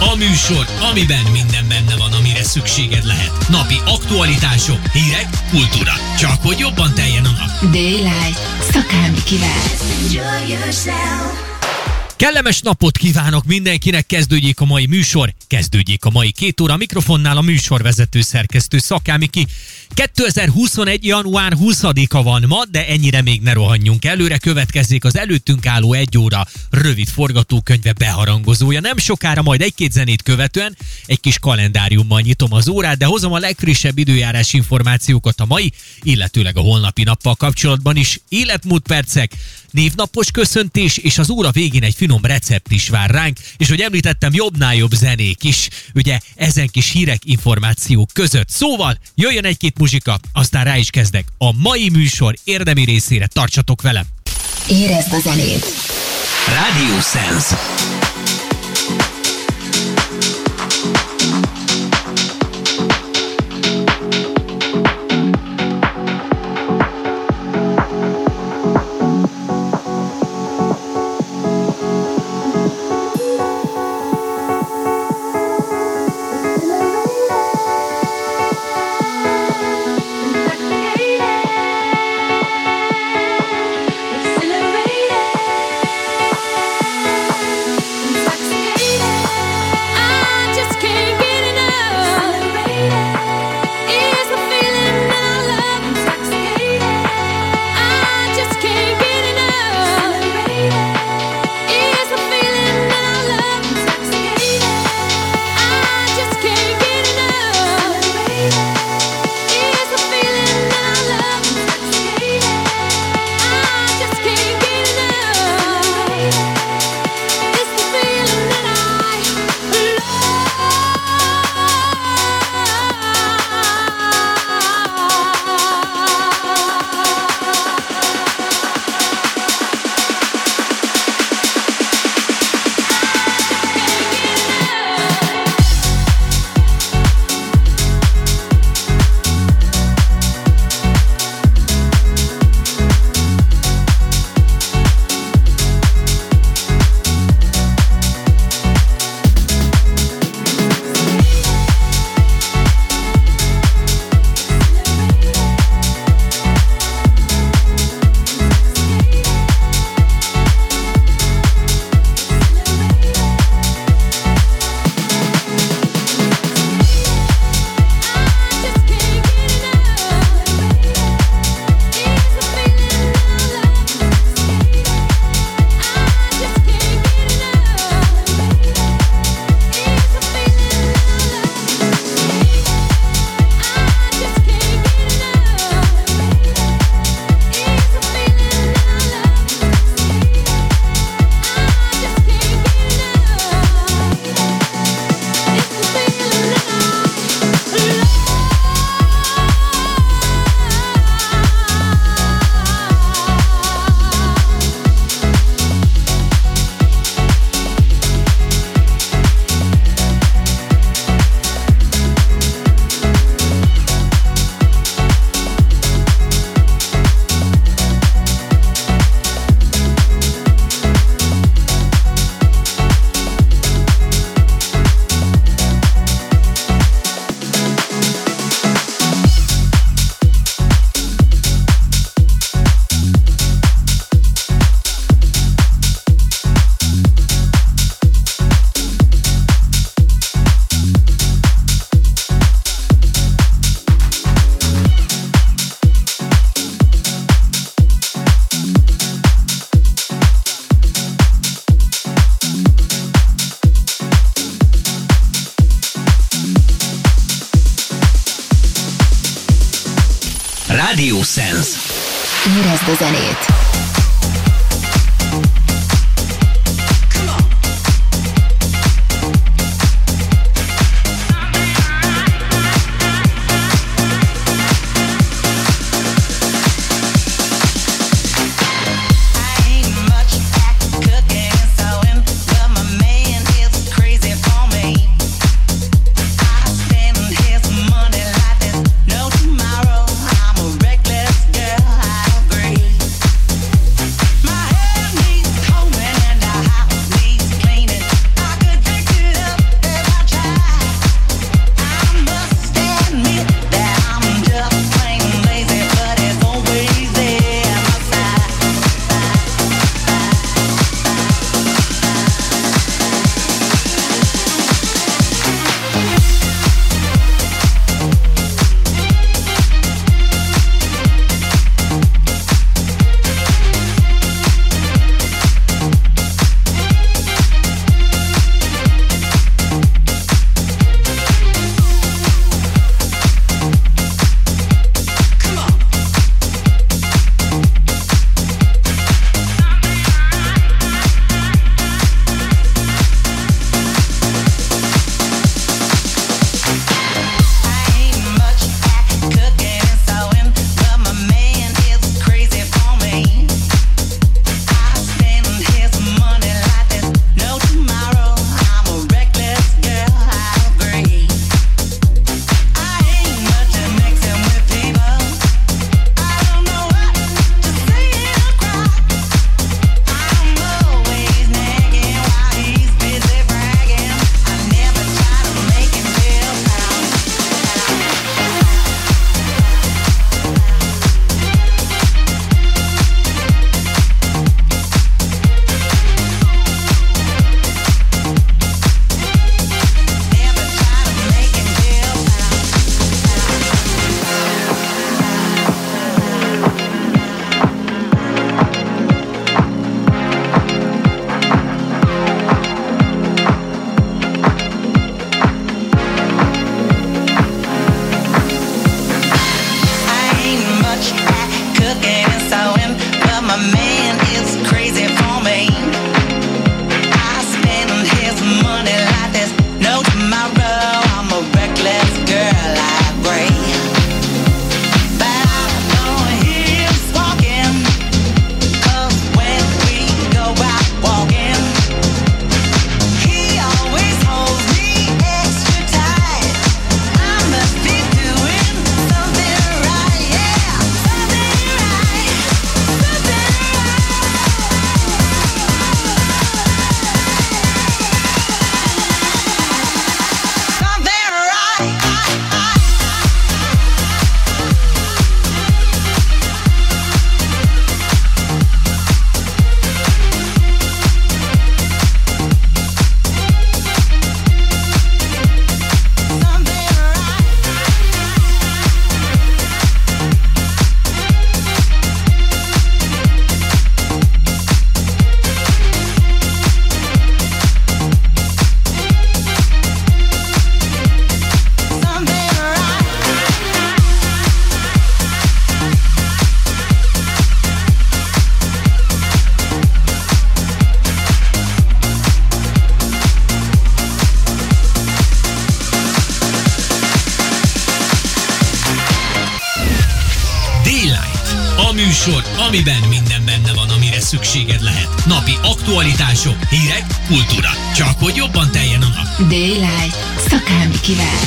A műsor, amiben minden benne van, amire szükséged lehet. Napi aktualitások, hírek, kultúra. Csak hogy jobban teljen a nap. Daylight. Szakámi kivel. Kellemes napot kívánok mindenkinek, kezdődjék a mai műsor, kezdődjék a mai két óra. Mikrofonnál a műsorvezető szerkesztő Szakámiki. 2021. január 20-a van ma, de ennyire még ne rohanjunk előre. Következzék az előttünk álló egy óra rövid forgatókönyve beharangozója. Nem sokára, majd egy-két zenét követően egy kis kalendáriummal nyitom az órát, de hozom a legfrissebb időjárás információkat a mai, illetőleg a holnapi nappal kapcsolatban is. Életmód percek, névnapos köszöntés, és az óra végén egy finom recept is vár ránk, és hogy említettem, jobbnál jobb zenék is, ugye ezen kis hírek, információk között. Szóval jöjjön egy-két muzsika, aztán rá is kezdek. A mai műsor érdemi részére tartsatok velem! Érezd a zenét! Radio Sense. Kultúra. Csak hogy jobban teljen a nap. Daylight. Szakámi kivel.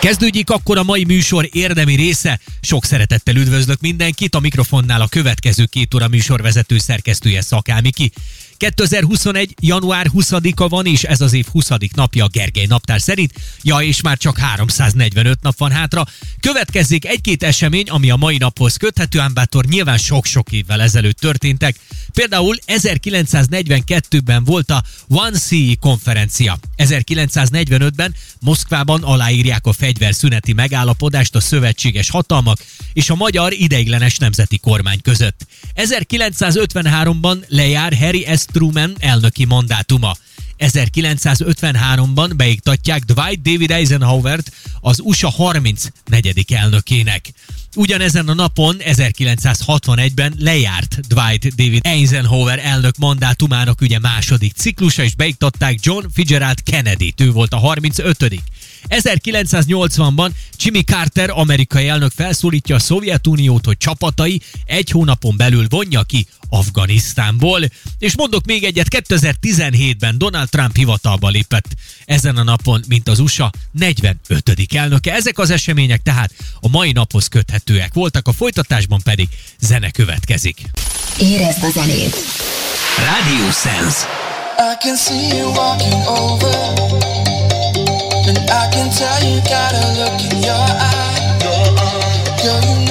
Kezdődik akkor a mai műsor érdemi része. Sok szeretettel üdvözlök mindenkit, a mikrofonnál a következő két óra műsorvezető szerkesztője Szakámiki. 2021. január 20-a van, és ez az év 20. napja a Gergely naptár szerint. Ja, és már csak 345 nap van hátra. Következzék egy-két esemény, ami a mai naphoz köthető, ám bátor nyilván sok-sok évvel ezelőtt történtek. Például 1942-ben volt a One Sea konferencia. 1945-ben Moszkvában aláírják a fegyverszüneti megállapodást a szövetséges hatalmak és a magyar ideiglenes nemzeti kormány között. 1953-ban lejár Harry S. Truman elnöki mandátuma. 1953-ban beiktatják Dwight David Eisenhower-t az USA 34. elnökének. Ugyanezen a napon 1961-ben lejárt Dwight David Eisenhower elnök mandátumának ugye második ciklusa, és beiktatták John Fitzgerald Kennedy-t, ő volt a 35 1980-ban Jimmy Carter amerikai elnök felszólítja a Szovjetuniót, hogy csapatai egy hónapon belül vonja ki Afganisztánból. És mondok még egyet, 2017-ben Donald Trump hivatalba lépett ezen a napon, mint az USA 45. elnöke. Ezek az események tehát a mai naphoz köthetőek voltak, a folytatásban pedig zene következik. Érezd a zenét. Radio Sense. I can see you walking over can tell you got a look in your eye. Girl, you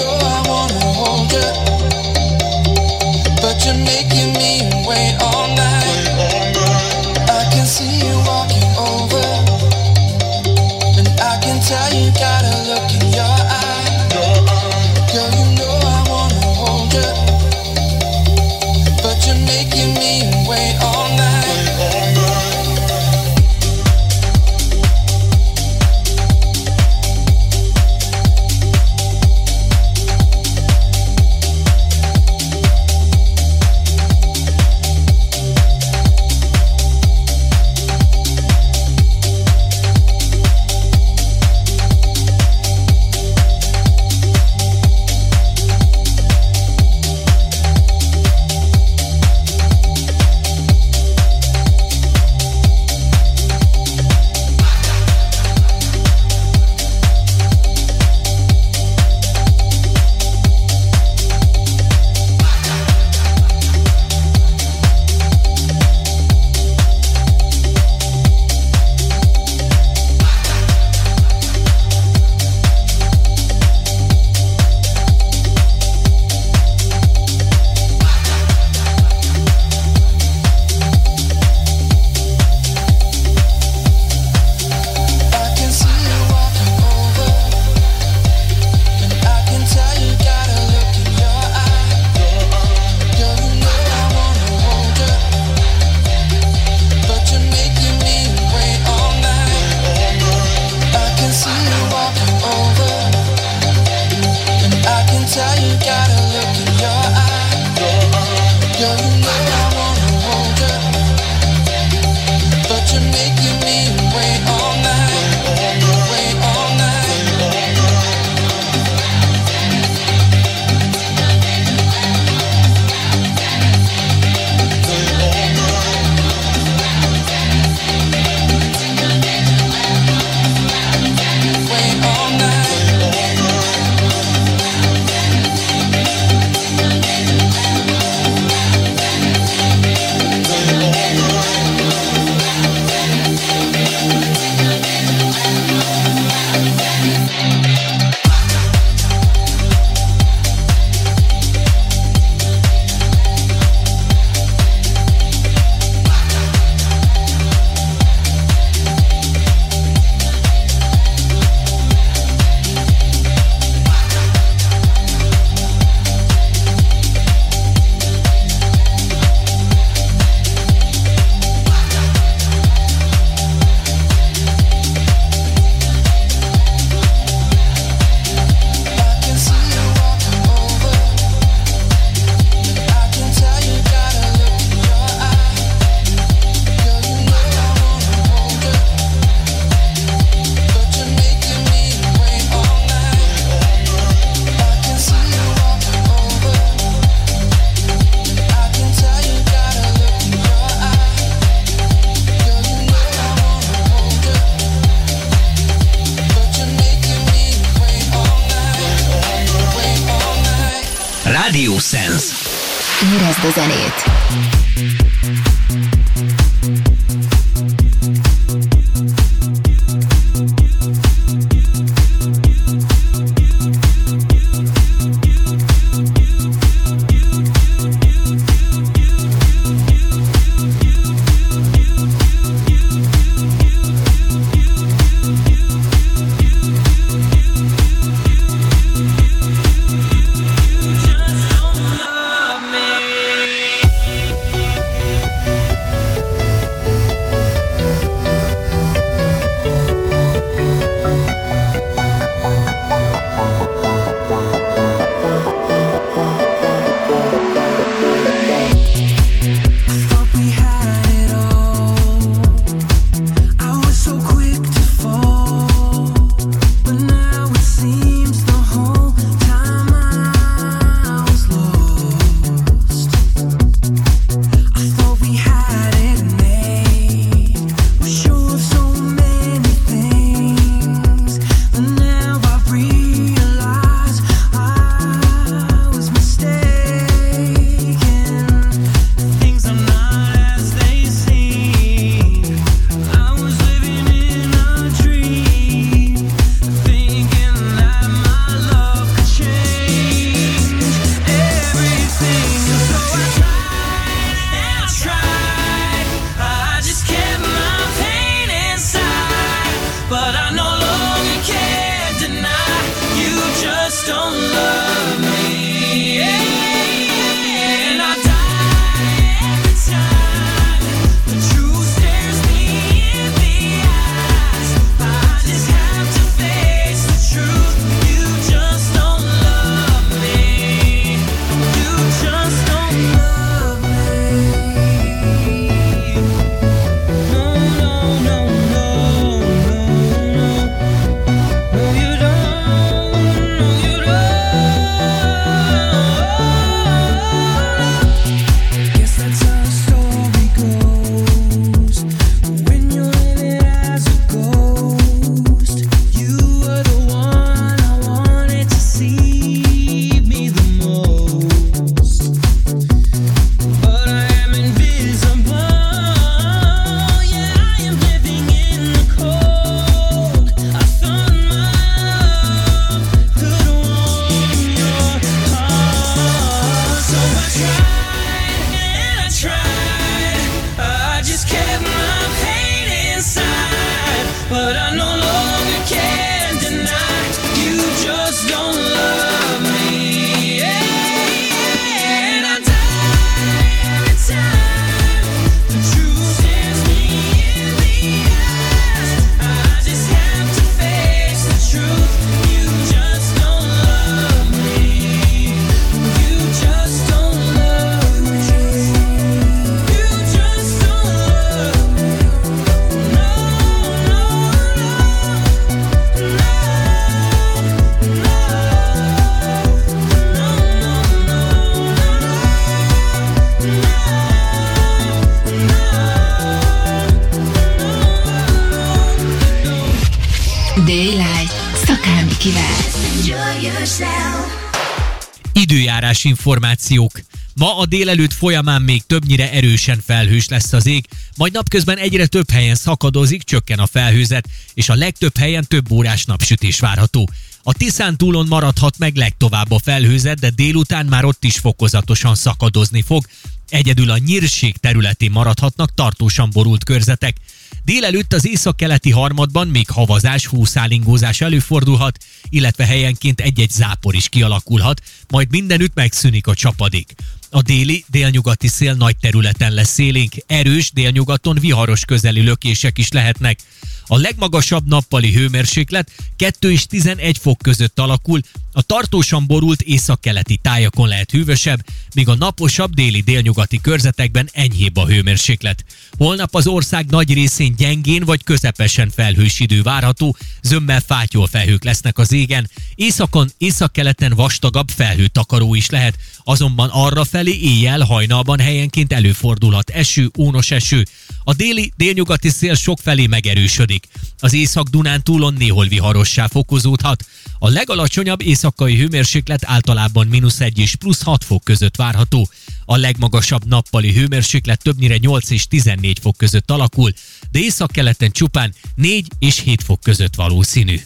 Időjárás információk. Ma a délelőtt folyamán még többnyire erősen felhős lesz az ég, majd napközben egyre több helyen szakadozik, csökken a felhőzet, és a legtöbb helyen több órás napsütés várható. A Tiszán túlon maradhat meg legtovább a felhőzet, de délután már ott is fokozatosan szakadozni fog. Egyedül a nyírség területén maradhatnak tartósan borult körzetek. Délelőtt az északkeleti harmadban még havazás, húszálingózás előfordulhat, illetve helyenként egy-egy zápor is kialakulhat, majd mindenütt megszűnik a csapadék. A déli, délnyugati szél nagy területen lesz szélénk, erős délnyugaton viharos közeli lökések is lehetnek. A legmagasabb nappali hőmérséklet 2 és 11 fok között alakul, a tartósan borult északkeleti tájakon lehet hűvösebb, míg a naposabb déli délnyugati körzetekben enyhébb a hőmérséklet. Holnap az ország nagy részén gyengén vagy közepesen felhős idő várható, zömmel fátyol felhők lesznek az égen, északon, északkeleten vastagabb felhőtakaró is lehet, azonban arra felé éjjel hajnalban helyenként előfordulhat eső, ónos eső. A déli, délnyugati szél sok felé megerősödik. Az Észak-Dunán túlon néhol viharossá fokozódhat. A legalacsonyabb éjszakai hőmérséklet általában mínusz 1 és plusz 6 fok között várható. A legmagasabb nappali hőmérséklet többnyire 8 és 14 fok között alakul, de északkeleten csupán 4 és 7 fok között valószínű.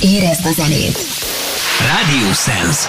Érezd a zenét! Radio Sense.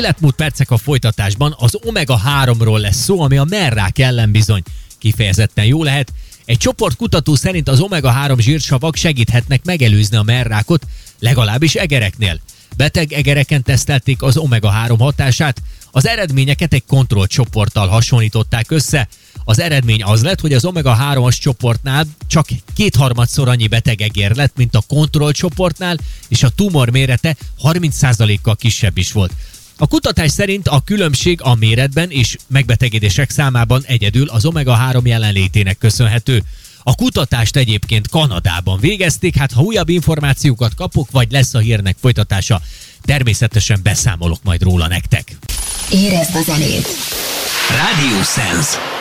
életmód percek a folytatásban az omega-3-ról lesz szó, ami a merrák ellen bizony kifejezetten jó lehet. Egy csoport kutató szerint az omega-3 zsírsavak segíthetnek megelőzni a merrákot, legalábbis egereknél. Beteg egereken tesztelték az omega-3 hatását, az eredményeket egy kontrollcsoporttal hasonlították össze. Az eredmény az lett, hogy az omega-3-as csoportnál csak kétharmadszor annyi beteg egér lett, mint a kontrollcsoportnál, és a tumor mérete 30%-kal kisebb is volt. A kutatás szerint a különbség a méretben és megbetegedések számában egyedül az omega-3 jelenlétének köszönhető. A kutatást egyébként Kanadában végezték, hát ha újabb információkat kapok, vagy lesz a hírnek folytatása, természetesen beszámolok majd róla nektek. Érezd a zenét! Radio Sense.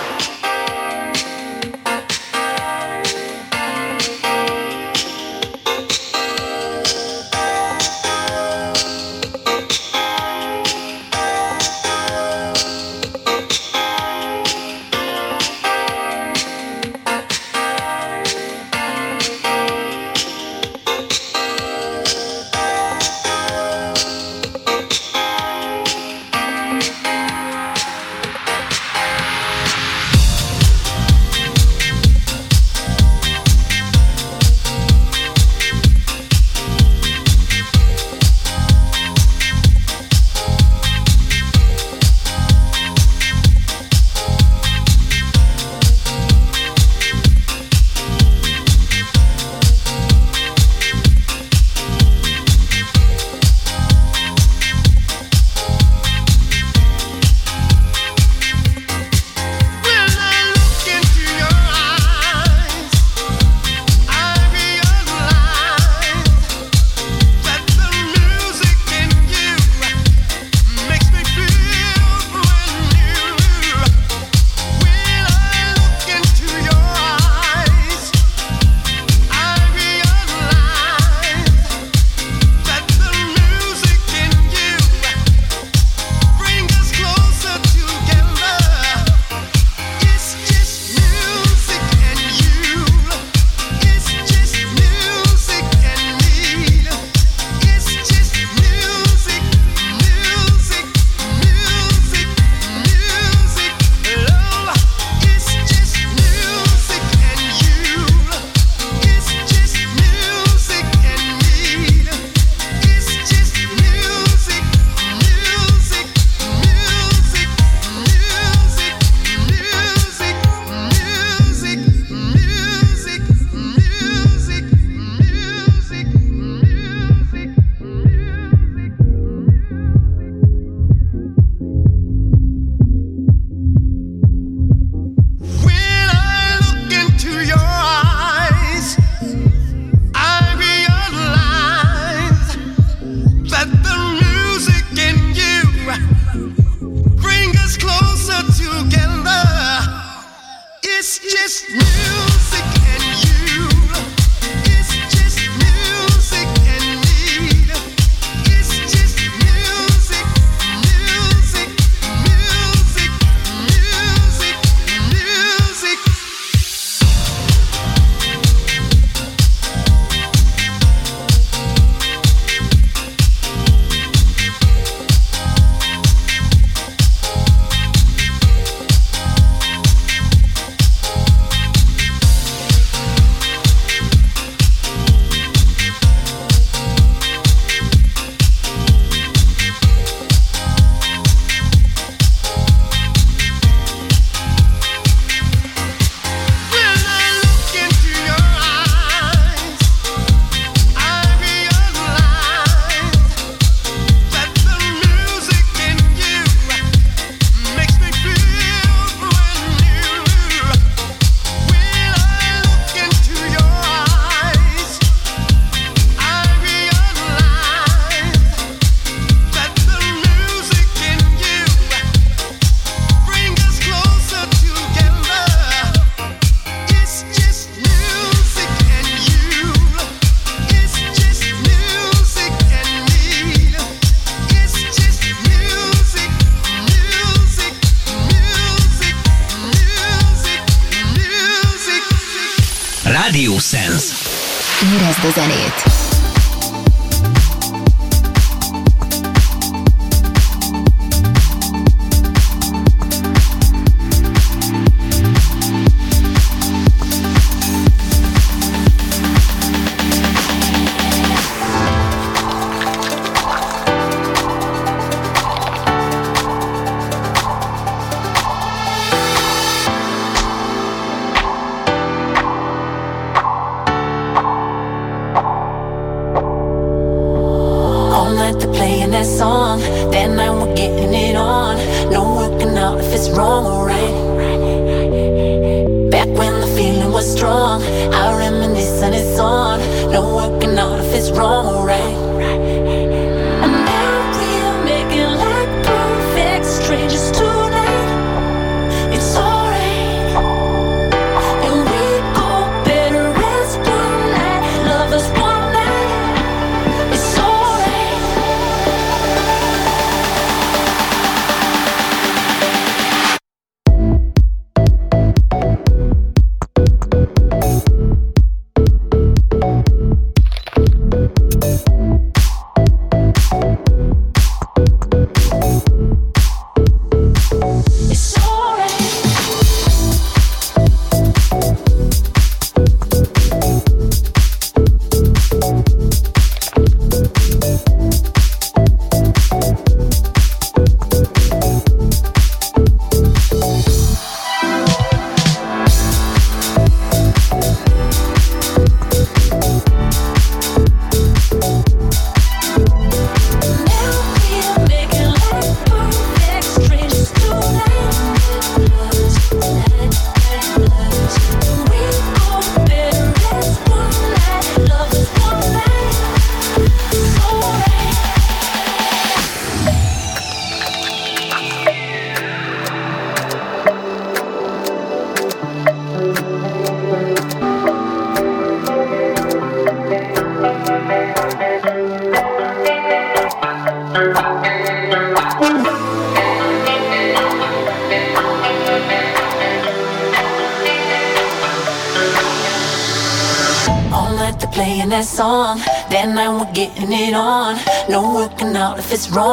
is wrong.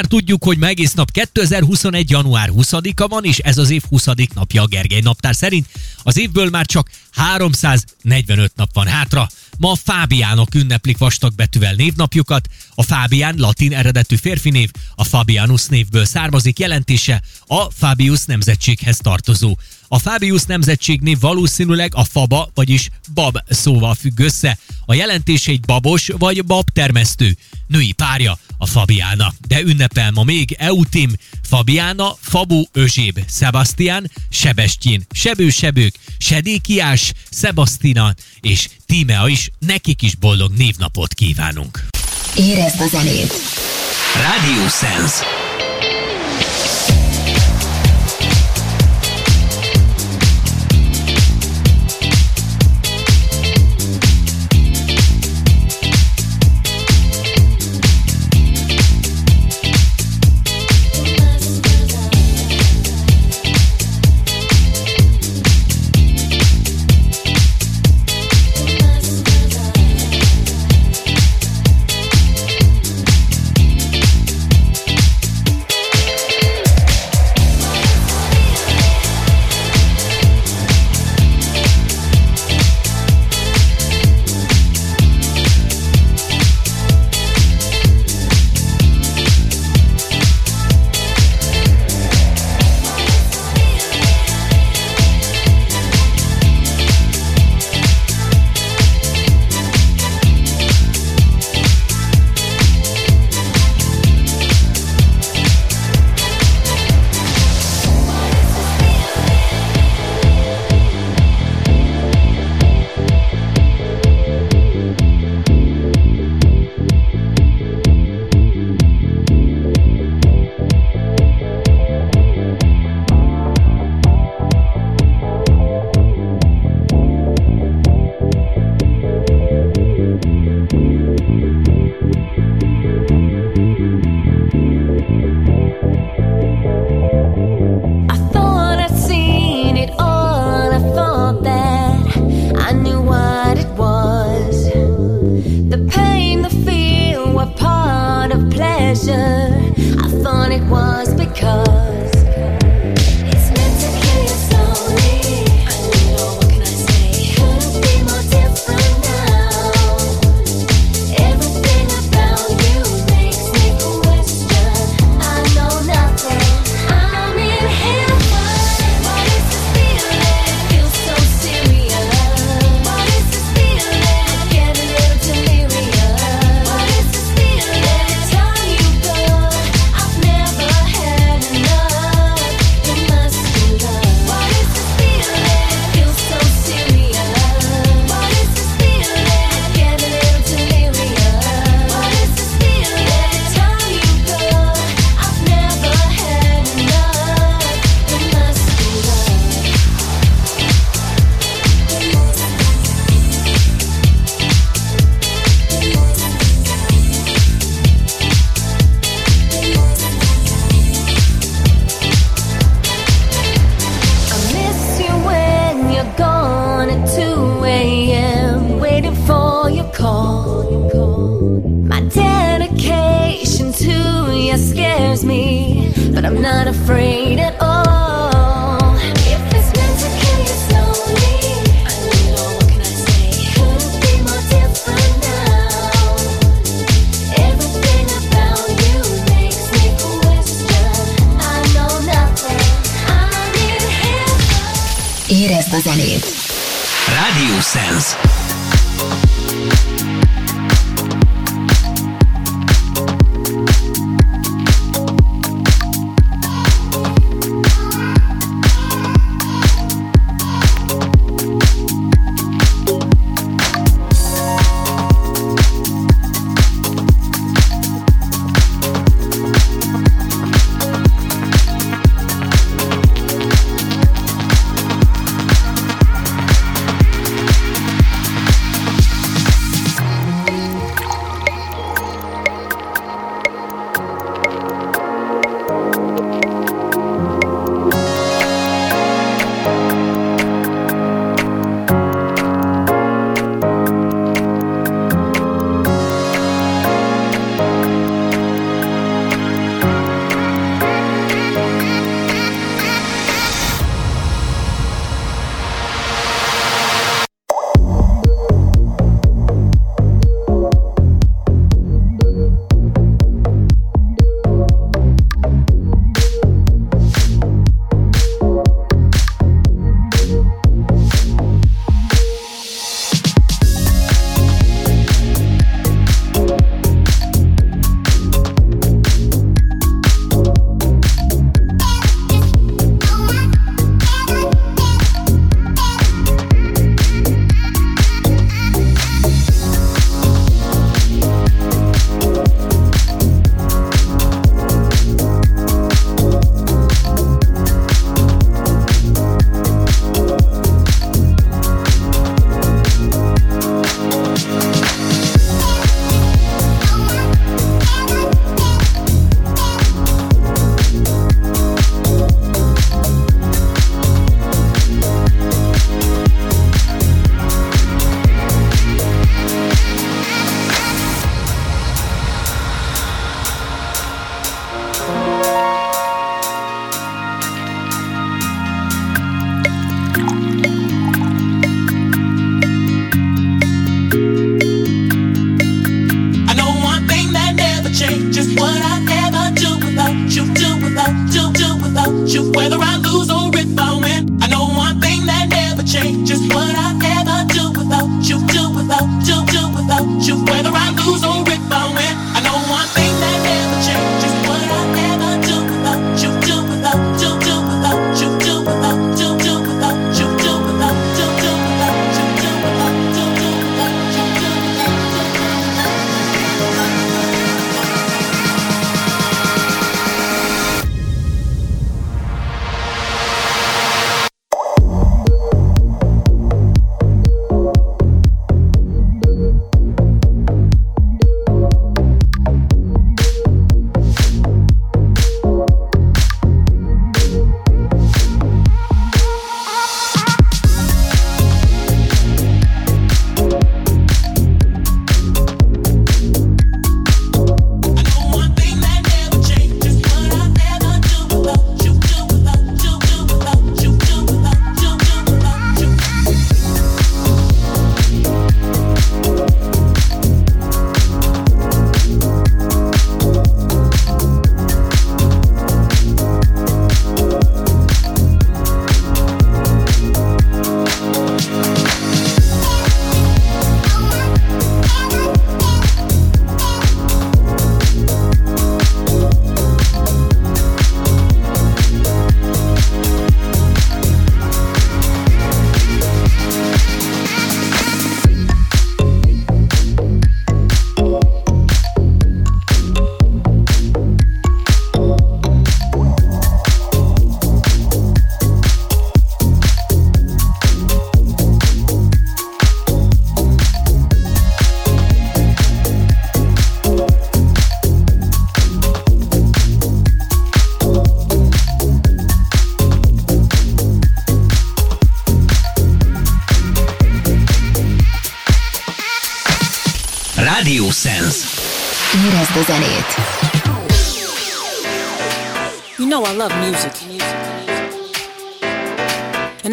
Már tudjuk, hogy ma egész nap 2021. január 20-a van, és ez az év 20. napja a Gergely naptár szerint. Az évből már csak 345 nap van hátra. Ma a Fábiánok ünneplik vastagbetűvel névnapjukat. A Fábián latin eredetű férfi név, a Fabianus névből származik jelentése, a Fabius nemzetséghez tartozó. A Fabius nemzetségnév valószínűleg a faba, vagyis bab szóval függ össze. A jelentése egy babos vagy babtermesztő. Női párja a Fabiána. De ünnepel ma még Eutim, Fabiána, Fabó Özséb, Sebastian, Sebestyin, Sebő Sebők, Sedékiás, Sebastina és Tímea is, nekik is boldog névnapot kívánunk. Érezd a zenét! Radio Sense.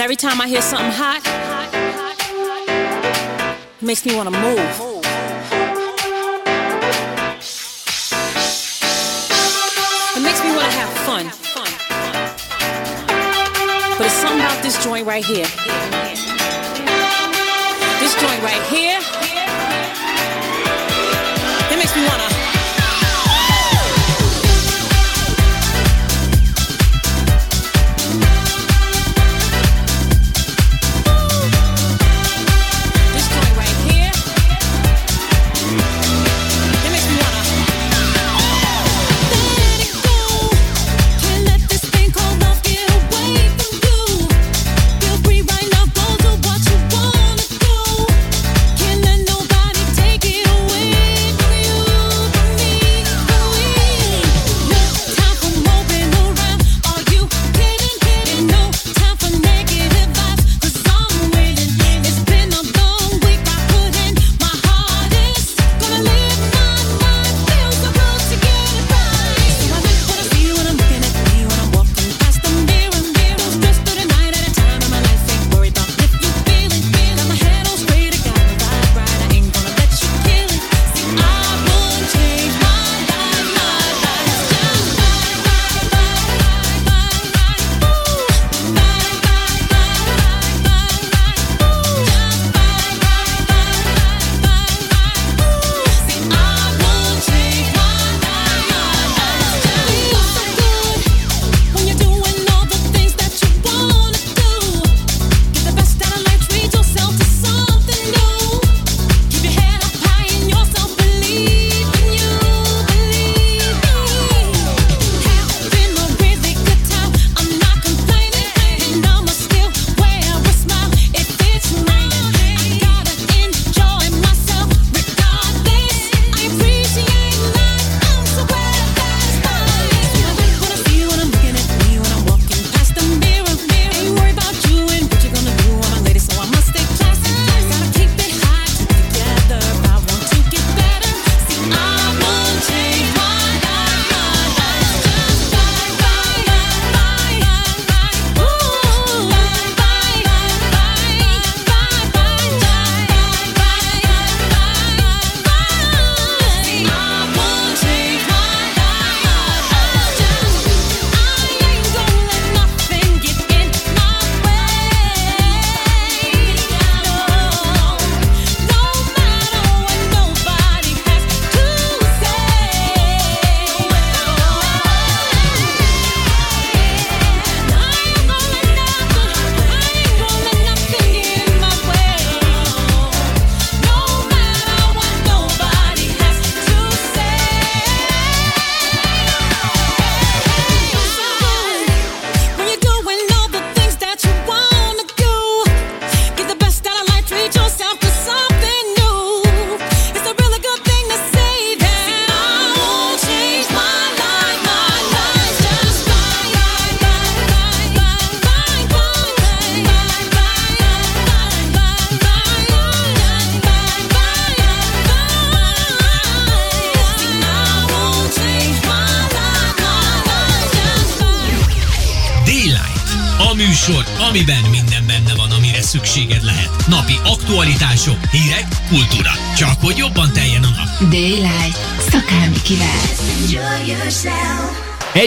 every time I hear something hot, it makes me wanna move. But it's something about this joint right here. This joint right here.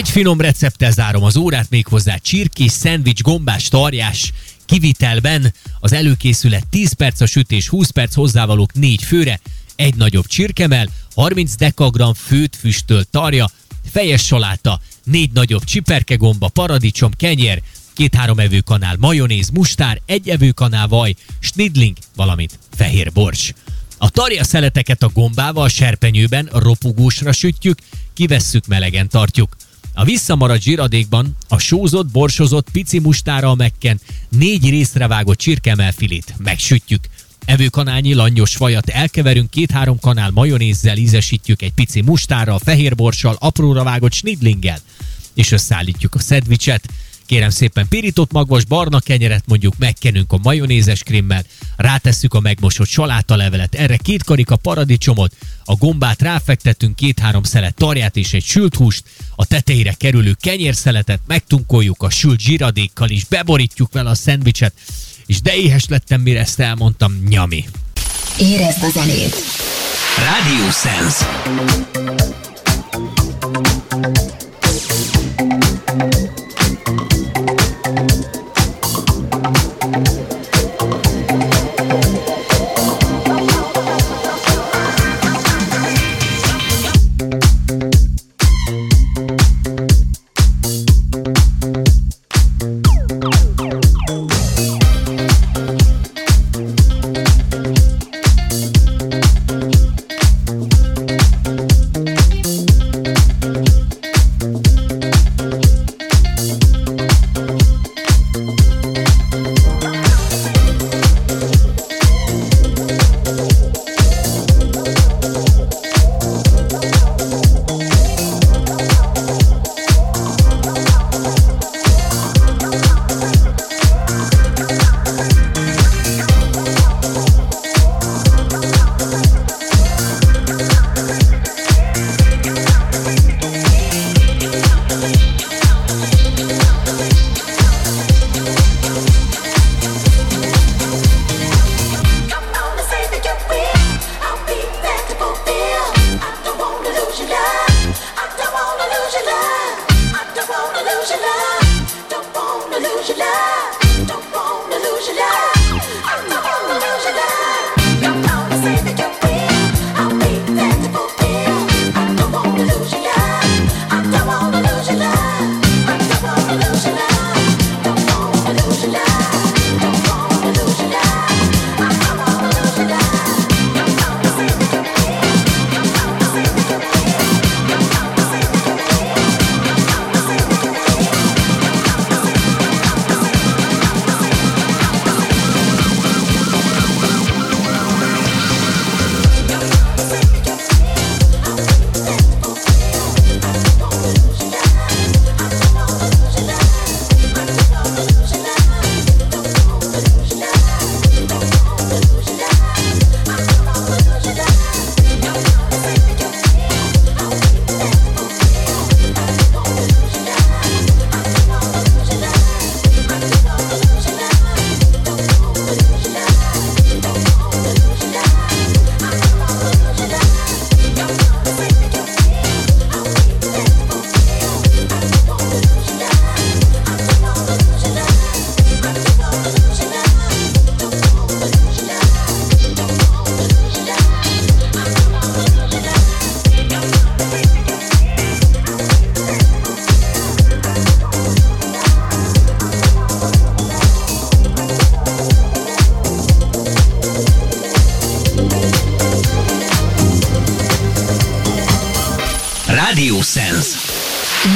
Egy finom recepttel zárom az órát méghozzá csirkés, szendvics, gombás, tarjás kivitelben. Az előkészület 10 perc a sütés, 20 perc hozzávalók 4 főre, egy nagyobb csirkemel, 30 dekagram főt füstölt tarja, fejes saláta, 4 nagyobb csiperkegomba, paradicsom, kenyer, két-három evőkanál majonéz, mustár, egy evőkanál vaj, snidling, valamint fehér bors. A tarja szeleteket a gombával serpenyőben ropogósra sütjük, kivesszük melegen tartjuk. A visszamaradt zsíradékban a sózott, borsozott, pici mustárral megken, négy részre vágott csirkemelfilét megsütjük. Evőkanálnyi langyos vajat elkeverünk, két-három kanál majonézzel ízesítjük egy pici mustárral, fehér borssal, apróra vágott snidlinggel, és összeállítjuk a szedvicset kérem szépen pirított magvas barna kenyeret mondjuk megkenünk a majonézes krimmel, rátesszük a megmosott salátalevelet, erre két karika paradicsomot, a gombát ráfektetünk két-három szelet tarját és egy sült húst, a tetejére kerülő kenyérszeletet megtunkoljuk a sült zsiradékkal is, beborítjuk vele a szendvicset, és de éhes lettem, mire ezt elmondtam, nyami. Érezd a zenét! Radio Sense.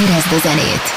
Érezd a zenét!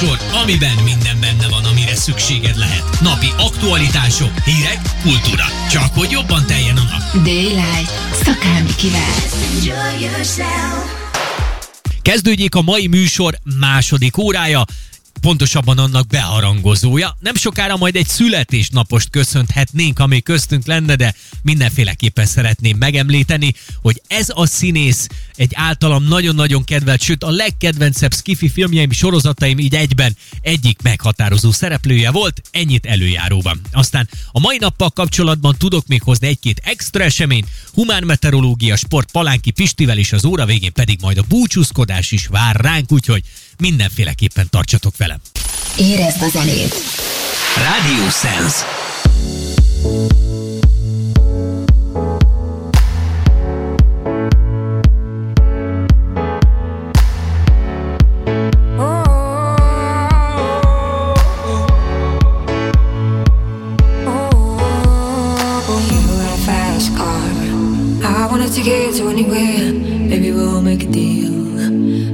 Műsor, amiben minden benne van, amire szükséged lehet. Napi aktualitások, hírek, kultúra. Csak hogy jobban teljen a nap. Daylight. Szakámi kivel. Kezdődjék a mai műsor második órája, pontosabban annak beharangozója. Nem sokára majd egy születésnapost köszönhetnénk, ami köztünk lenne, de mindenféleképpen szeretném megemlíteni, hogy ez a színész egy általam nagyon-nagyon kedvelt, sőt a legkedvencebb skifi filmjeim, sorozataim így egyben egyik meghatározó szereplője volt, ennyit előjáróban. Aztán a mai nappal kapcsolatban tudok még hozni egy-két extra eseményt, humán meteorológia, sport Palánki Pistivel, és az óra végén pedig majd a búcsúzkodás is vár ránk, úgyhogy mindenféleképpen tartsatok velem. Érezd a zenét. Radio Sense. To anywhere.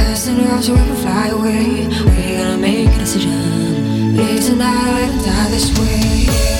Fast enough so we can fly away. We're gonna make a decision. Leave tonight die this way.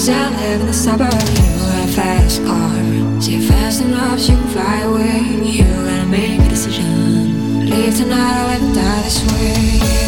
A bigger live in the suburbs. You got a fast car. See fast enough you can fly away. You gotta make a decision. Leave tonight or let die this way.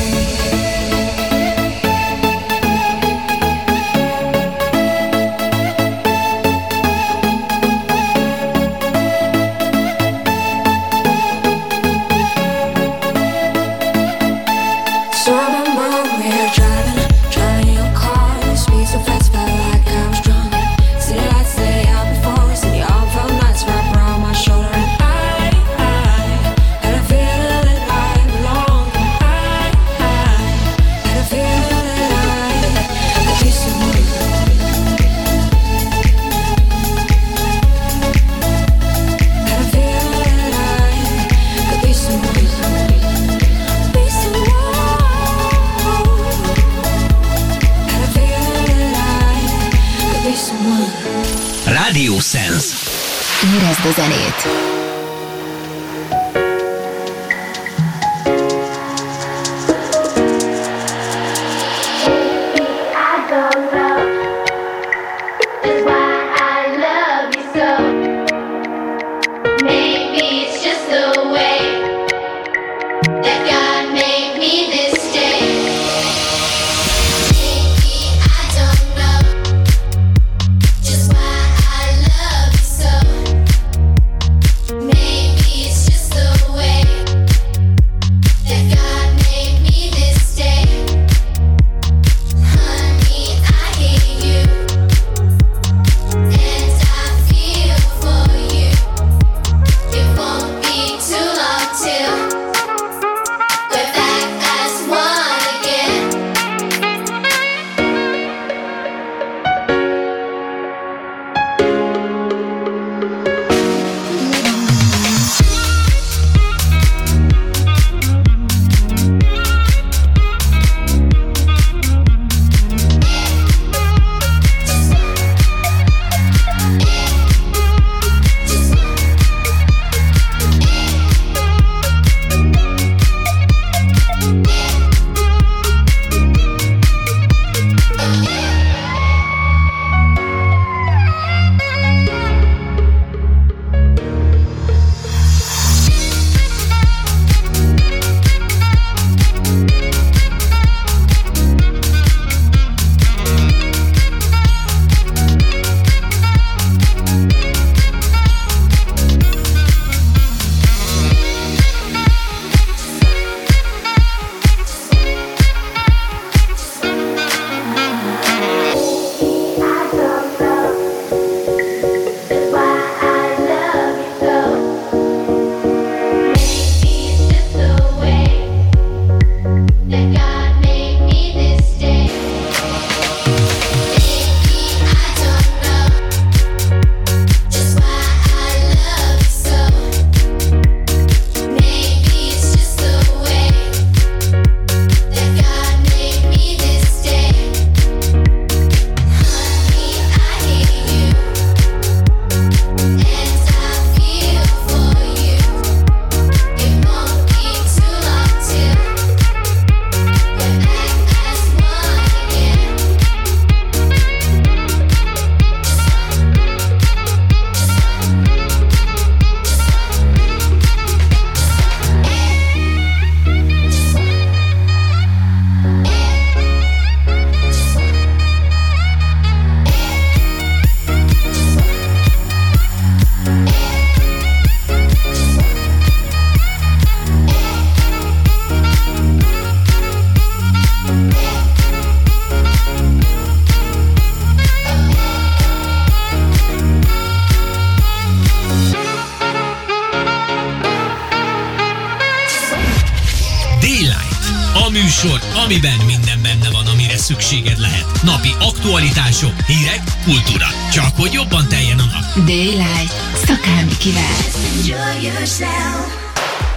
Műsor, amiben minden benne van, amire szükséged lehet. Napi aktualitások, hírek, kultúra. Csak hogy jobban teljen a nap. Daylight. Szakámi kivel.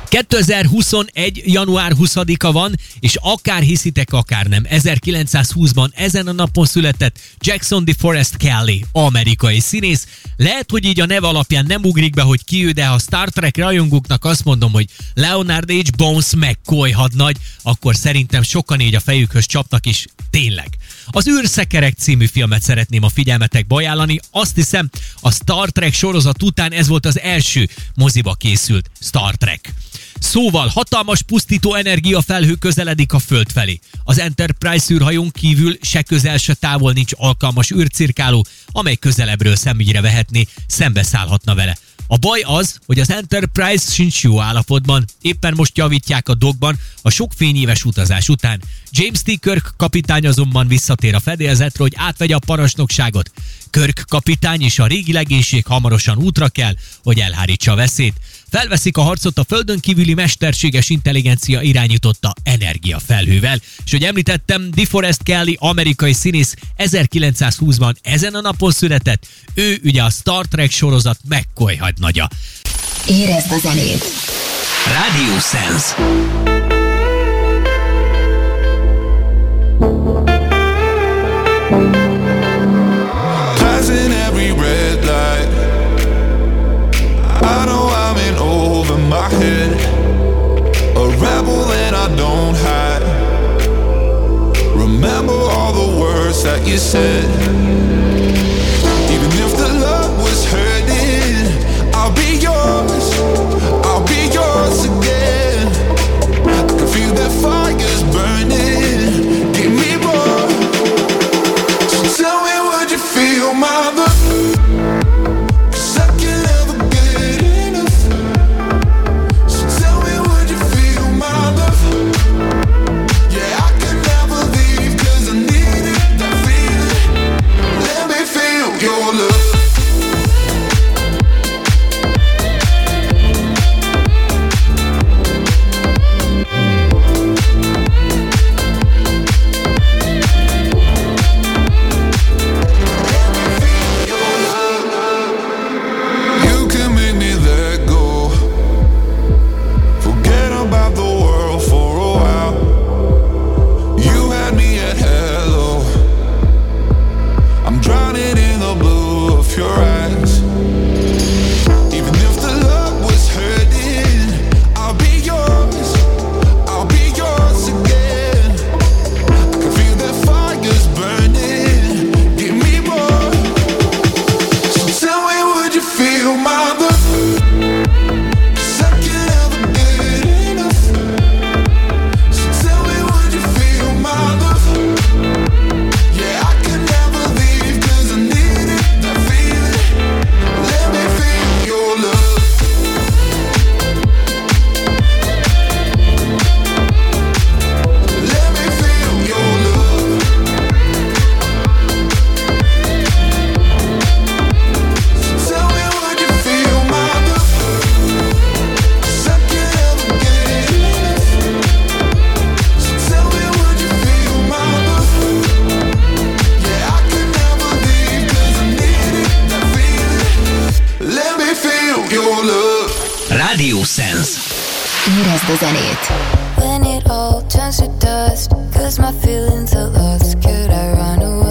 2021. január 20-a van, és akár hiszitek, akár nem. 1920-ban ezen a napon született Jackson DeForest Kelly, amerikai színész. Lehet, hogy így a neve alapján nem ugrik be, hogy ki ő, de ha Star Trek rajongóknak azt mondom, hogy Leonard H. Bones McCoy hadnagy, akkor szerintem sokan így a fejükhöz csapnak is. Tényleg. Az űrszekerek című filmet szeretném a figyelmetekbe ajánlani. Azt hiszem, a Star Trek sorozat után ez volt az első moziba készült Star Trek. Szóval hatalmas pusztító energiafelhő közeledik a Föld felé. Az Enterprise űrhajón kívül se közel, se távol nincs alkalmas űrcirkáló, amely közelebbről szemügyre vehetné, szembeszállhatna vele. A baj az, hogy az Enterprise sincs jó állapotban, éppen most javítják a dokban a sok fényéves utazás után. James T. Kirk kapitány azonban visszatér a fedélzetre, hogy átvegye a parancsnokságot. Kirk kapitány és a régi legénység hamarosan útra kell, hogy elhárítsa a veszélyt. Felveszik a harcot a földön kívüli mesterséges intelligencia irányította energiafelhővel. És hogy említettem, DeForest Kelly, amerikai színész 1920-ban ezen a napon született. Ő ugye a Star Trek sorozat McCoy hadnagya. Érezd a zenét! Radio Sense. my head. A rebel that I don't hide. Remember all the words that you said. Even if the love was hurting, I'll be yours. I'll be yours again. I can feel that fire's burning. Érezd a zenét. When it all turns to dust, cause my feelings are lost, could I run away?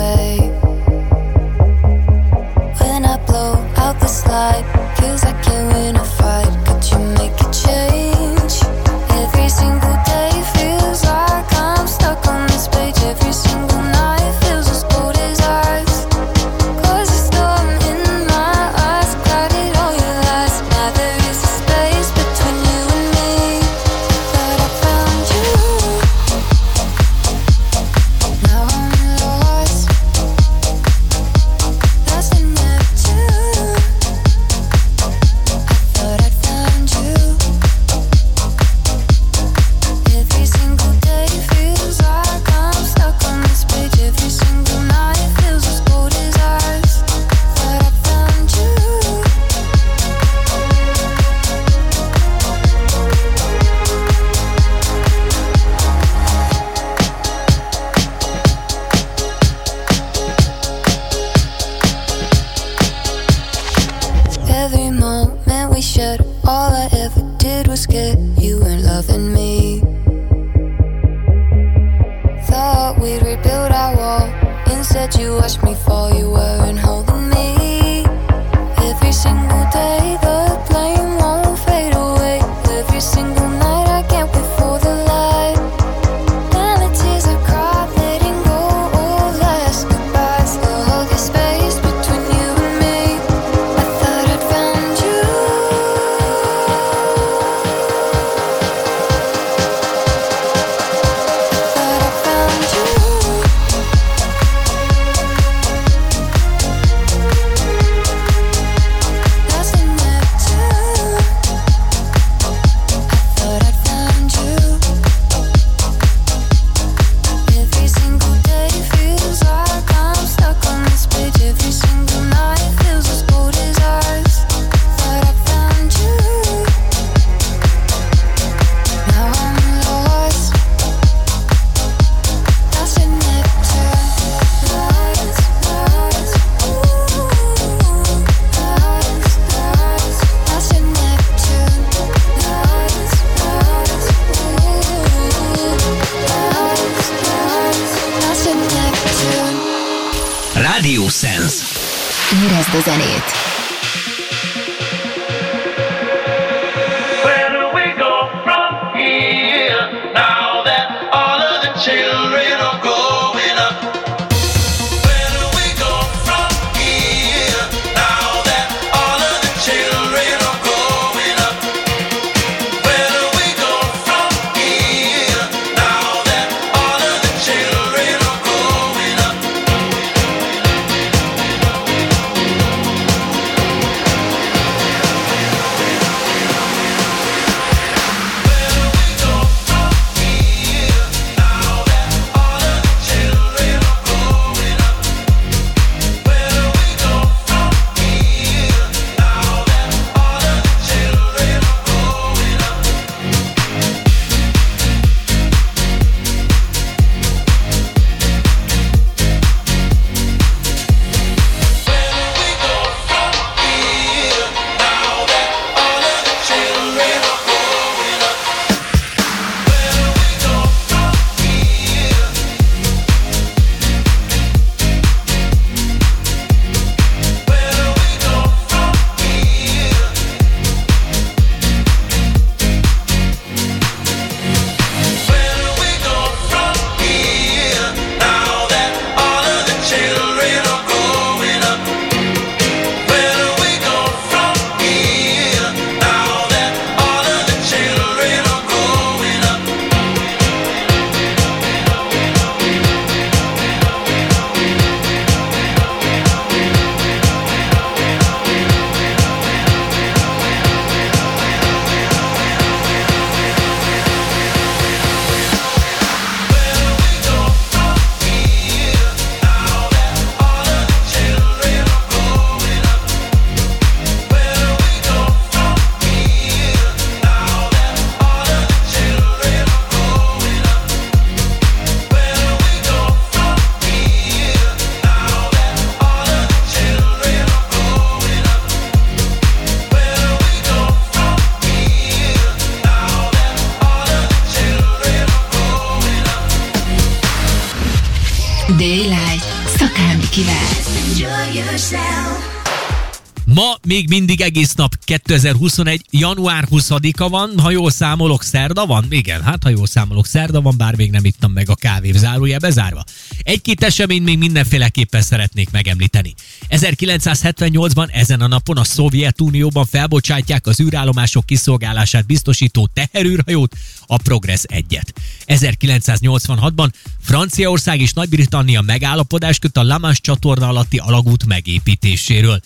Mindig egész nap 2021. január 20-a van, ha jól számolok, szerda van? Igen, hát ha jól számolok, szerda van, bár még nem ittam meg a kávév zárója bezárva. Egy-két esemény még mindenféleképpen szeretnék megemlíteni. 1978-ban ezen a napon a Szovjetunióban felbocsátják az űrállomások kiszolgálását biztosító teherűrhajót, a Progress 1-et. 1986-ban Franciaország és Nagy-Britannia megállapodást köt a La Manche csatorna alatti alagút megépítéséről.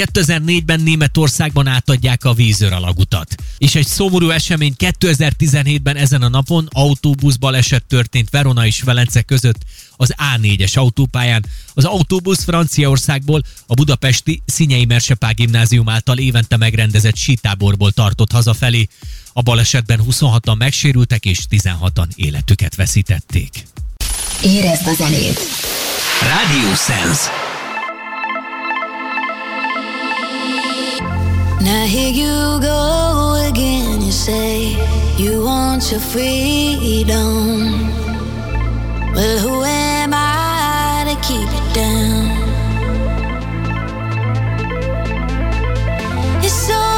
2004-ben Németországban átadják a vízőr alagutat. És egy szomorú esemény 2017-ben ezen a napon autóbuszbaleset történt Verona és Velence között az A4-es autópályán. Az autóbusz Franciaországból a budapesti Szinyei Mersepál gimnázium által évente megrendezett sítáborból tartott hazafelé. A balesetben 26-an megsérültek és 16-an életüket veszítették. Érezd a zenét! Radio Sense. Now here you go again. You say you want your freedom. Well, who am I to keep it down? It's only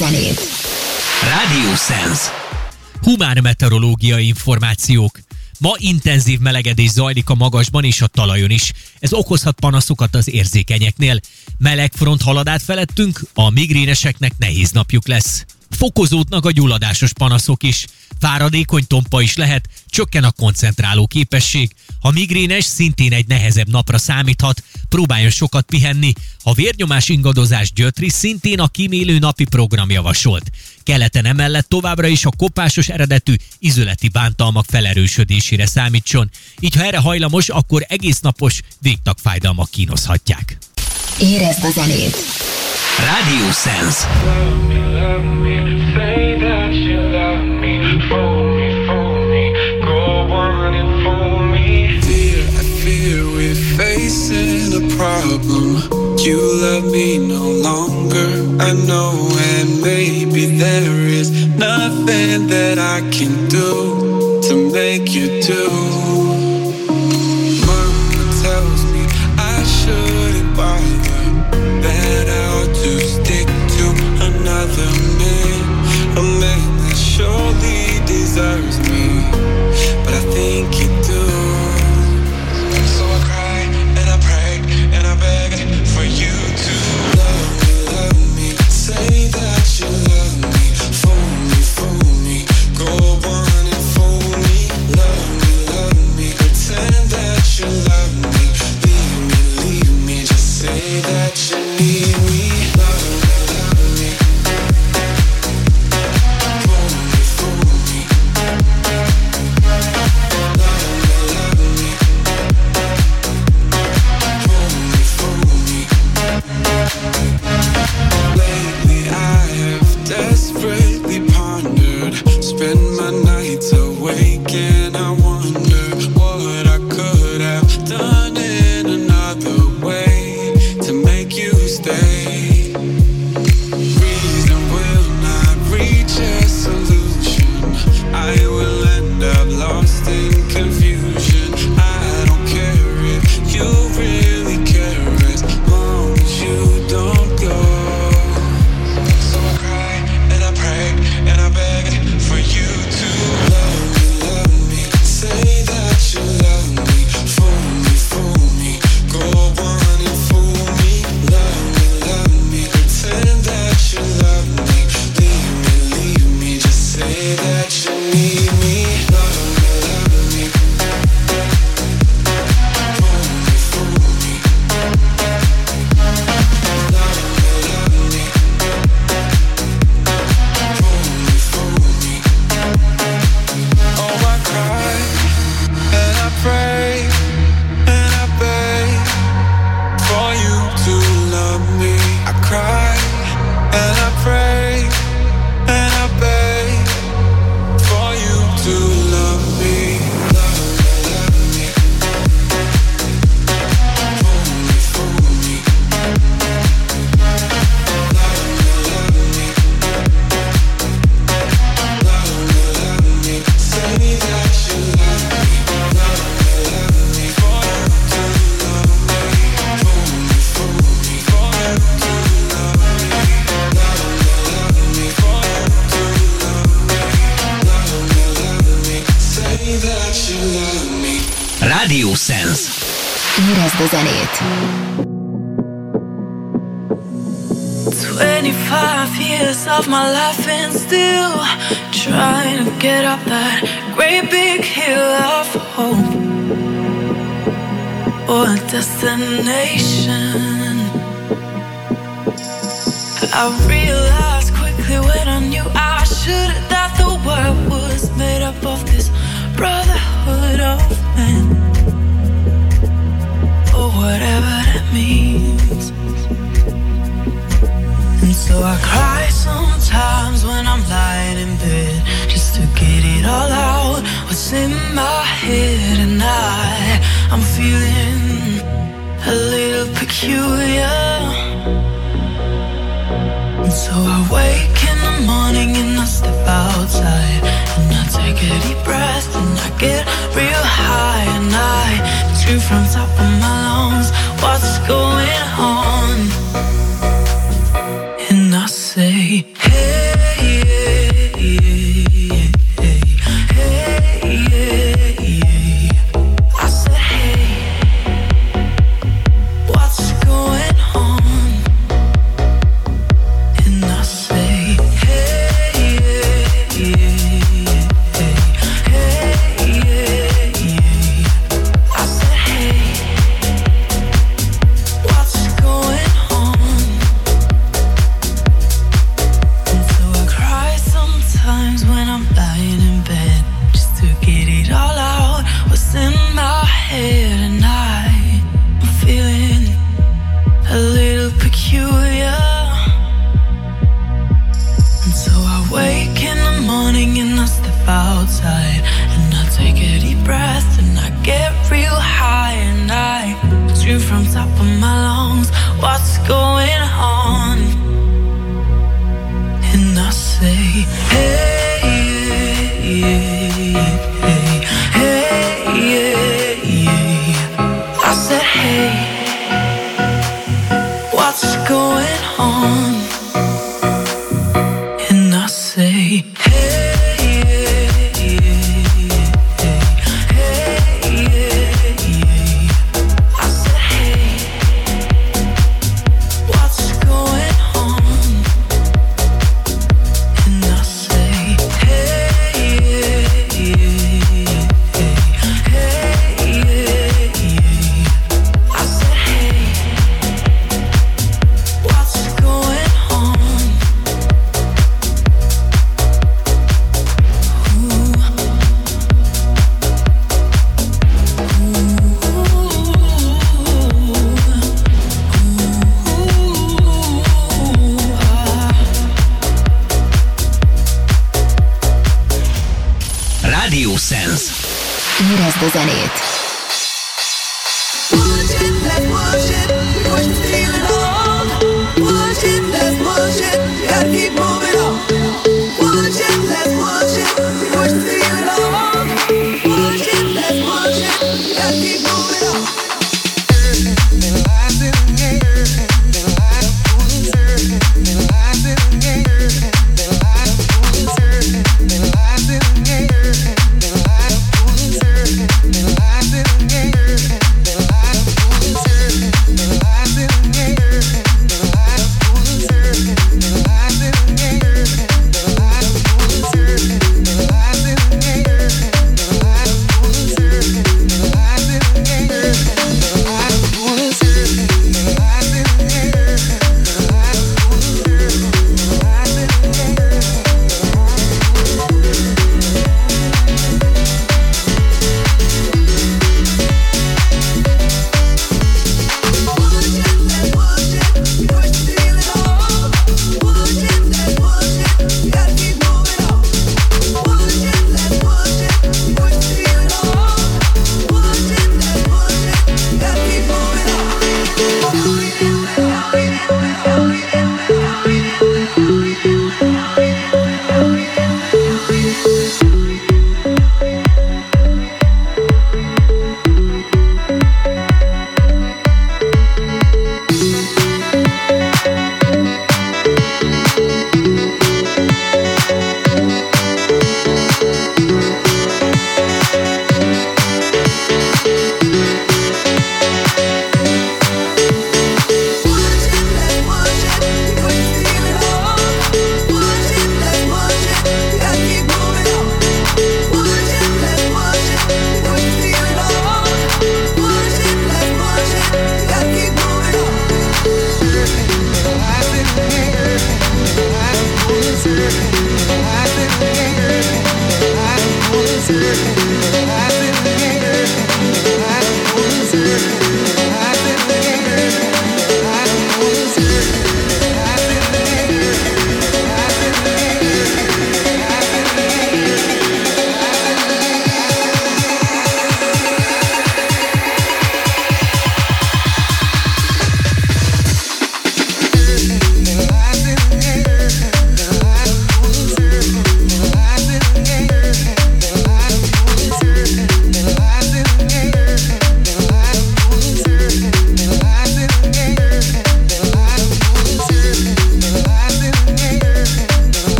zenét! Radio Sense. Humán meteorológiai információk. Ma intenzív melegedés zajlik a magasban és a talajon is. Ez okozhat panaszokat az érzékenyeknél. Meleg front halad át felettünk, a migréneseknek nehéz napjuk lesz. Fokozódnak a gyulladásos panaszok is. Fáradékony tompa is lehet, csökken a koncentráló képesség. Ha migrénes, szintén egy nehezebb napra számíthat, próbáljon sokat pihenni. Ha vérnyomás ingadozás gyötri, szintén a kimélő napi program javasolt. Keleten emellett továbbra is a kopásos eredetű izületi bántalmak felerősödésére számítson. Így ha erre hajlamos, akkor egész napos végtagfájdalmak kínozhatják. Érezd a zenét! Radio Sense. Say that you love me, fool me, fool me, go on and fool me. Fear, I fear we're facing a problem. You love me no longer, I know, and maybe there is nothing that I can do to make you do. Of my life and still trying to get up that great big hill of hope or a destination. I realized quickly when I knew I should that the world was made up of this brotherhood of men, or whatever that means. And so I cry sometimes when I'm lying in bed just to get it all out. What's in my head, and I, I'm feeling a little peculiar. And so I wake in the morning and I step outside and I take a deep breath and I get real high and I scream from top of my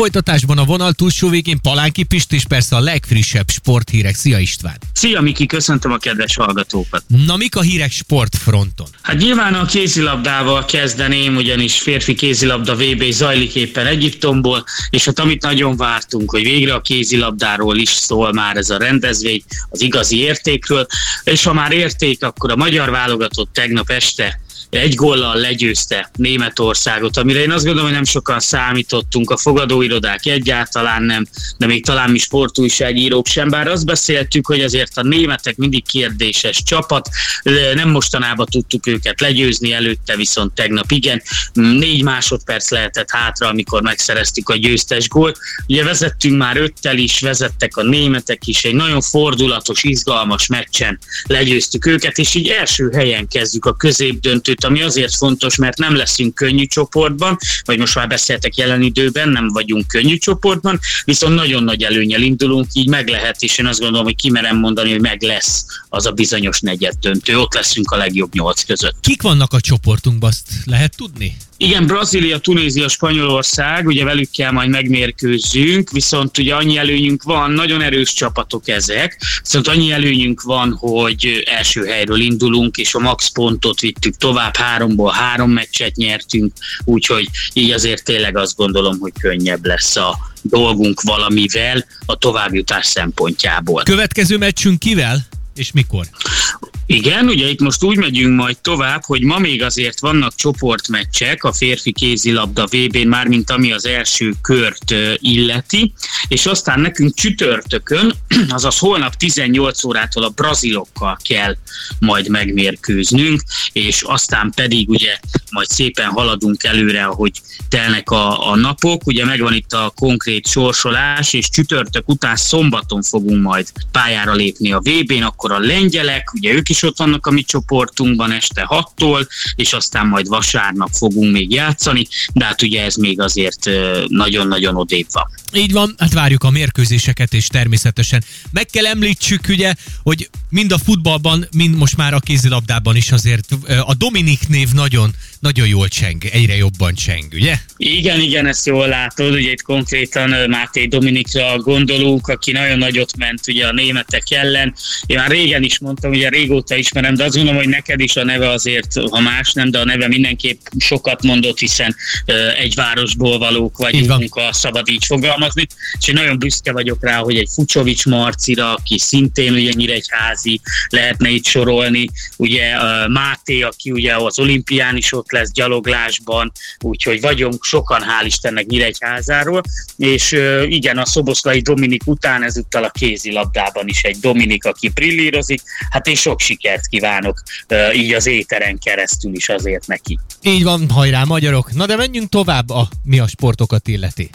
folytatásban a vonal túlsó végén Palánki Pist és persze a legfrissebb sporthírek. Szia István! Szia Miki, köszöntöm a kedves hallgatókat. Na mik a hírek sportfronton? Hát nyilván a kézilabdával kezdeném, ugyanis férfi kézilabda VB zajlik éppen Egyiptomból, és hát amit nagyon vártunk, hogy végre a kézilabdáról is szól már ez a rendezvény, az igazi értékről, és ha már érték, akkor a magyar válogatott tegnap este egy góllal legyőzte Németországot, amire én azt gondolom, hogy nem sokan számítottunk, a fogadóirodák egyáltalán nem, de még talán mi sportújságírók sem, bár azt beszéltük, hogy azért a németek mindig kérdéses csapat, nem mostanában tudtuk őket legyőzni, előtte viszont tegnap igen, négy másodperc lehetett hátra, amikor megszereztük a győztes gólt. Ugye vezettünk már öttel is, vezettek a németek is, egy nagyon fordulatos, izgalmas meccsen legyőztük őket, és így első helyen kezdjük a középdöntőt, ami azért fontos, mert nem leszünk könnyű csoportban, vagy most már beszéltek jelen időben, nem vagyunk könnyű csoportban, viszont nagyon nagy előnyel indulunk, így meg lehet, és én azt gondolom, hogy kimerem mondani, hogy meg lesz az a bizonyos negyed döntő, ott leszünk a legjobb nyolc között. Kik vannak a csoportunkban, azt lehet tudni? Igen, Brazília, Tunézia, Spanyolország, ugye velük kell majd megmérkőzzünk, viszont ugye annyi előnyünk van, nagyon erős csapatok ezek, viszont annyi előnyünk van, hogy első helyről indulunk, és a max pontot vittük tovább, háromból három meccset nyertünk, úgyhogy így azért tényleg azt gondolom, hogy könnyebb lesz a dolgunk valamivel a továbbjutás szempontjából. Következő meccsünk kivel? És mikor? Igen, ugye itt most úgy megyünk majd tovább, hogy ma még azért vannak csoportmeccsek a férfi kézilabda VB-n, már mint ami az első kört illeti, és aztán nekünk csütörtökön, azaz holnap 18 órától a brazilokkal kell majd megmérkőznünk, és aztán pedig ugye majd szépen haladunk előre, ahogy telnek a, a napok, ugye megvan itt a konkrét sorsolás, és csütörtök után szombaton fogunk majd pályára lépni a VB-n, akkor a lengyelek, ugye ők is ott vannak a mi csoportunkban este 6-tól, és aztán majd vasárnap fogunk még játszani, de hát ugye ez még azért nagyon-nagyon odébb van. Így van, hát várjuk a mérkőzéseket, és természetesen meg kell említsük, ugye, hogy mind a futballban, mind most már a kézilabdában is azért a Dominik név nagyon, nagyon jól cseng, egyre jobban cseng, ugye? Igen, igen, ezt jól látod, ugye itt konkrétan Máté Dominikra gondolunk, aki nagyon nagyot ment ugye a németek ellen. Én már régen is mondtam, ugye régóta ismerem, de azt gondolom, hogy neked is a neve azért, ha más nem, de a neve mindenképp sokat mondott, hiszen egy városból valók vagyunk, ha szabad így fogalmazni, és én nagyon büszke vagyok rá, hogy egy Fucsovics Marcira, aki szintén ugye nyíregyházi, lehetne itt sorolni, ugye Máté, aki ugye az olimpián is ott lesz gyaloglásban, úgyhogy vagyunk sokan, hál' Istennek Nyíregyházáról, és igen, a Szoboszlai Dominik után ezúttal a kézilabdában is egy Dominik, aki brillírozik, hát én sok sikert kívánok így az éteren keresztül is azért neki. Így van, hajrá magyarok. Na de menjünk tovább, a, mi a sportokat illeti.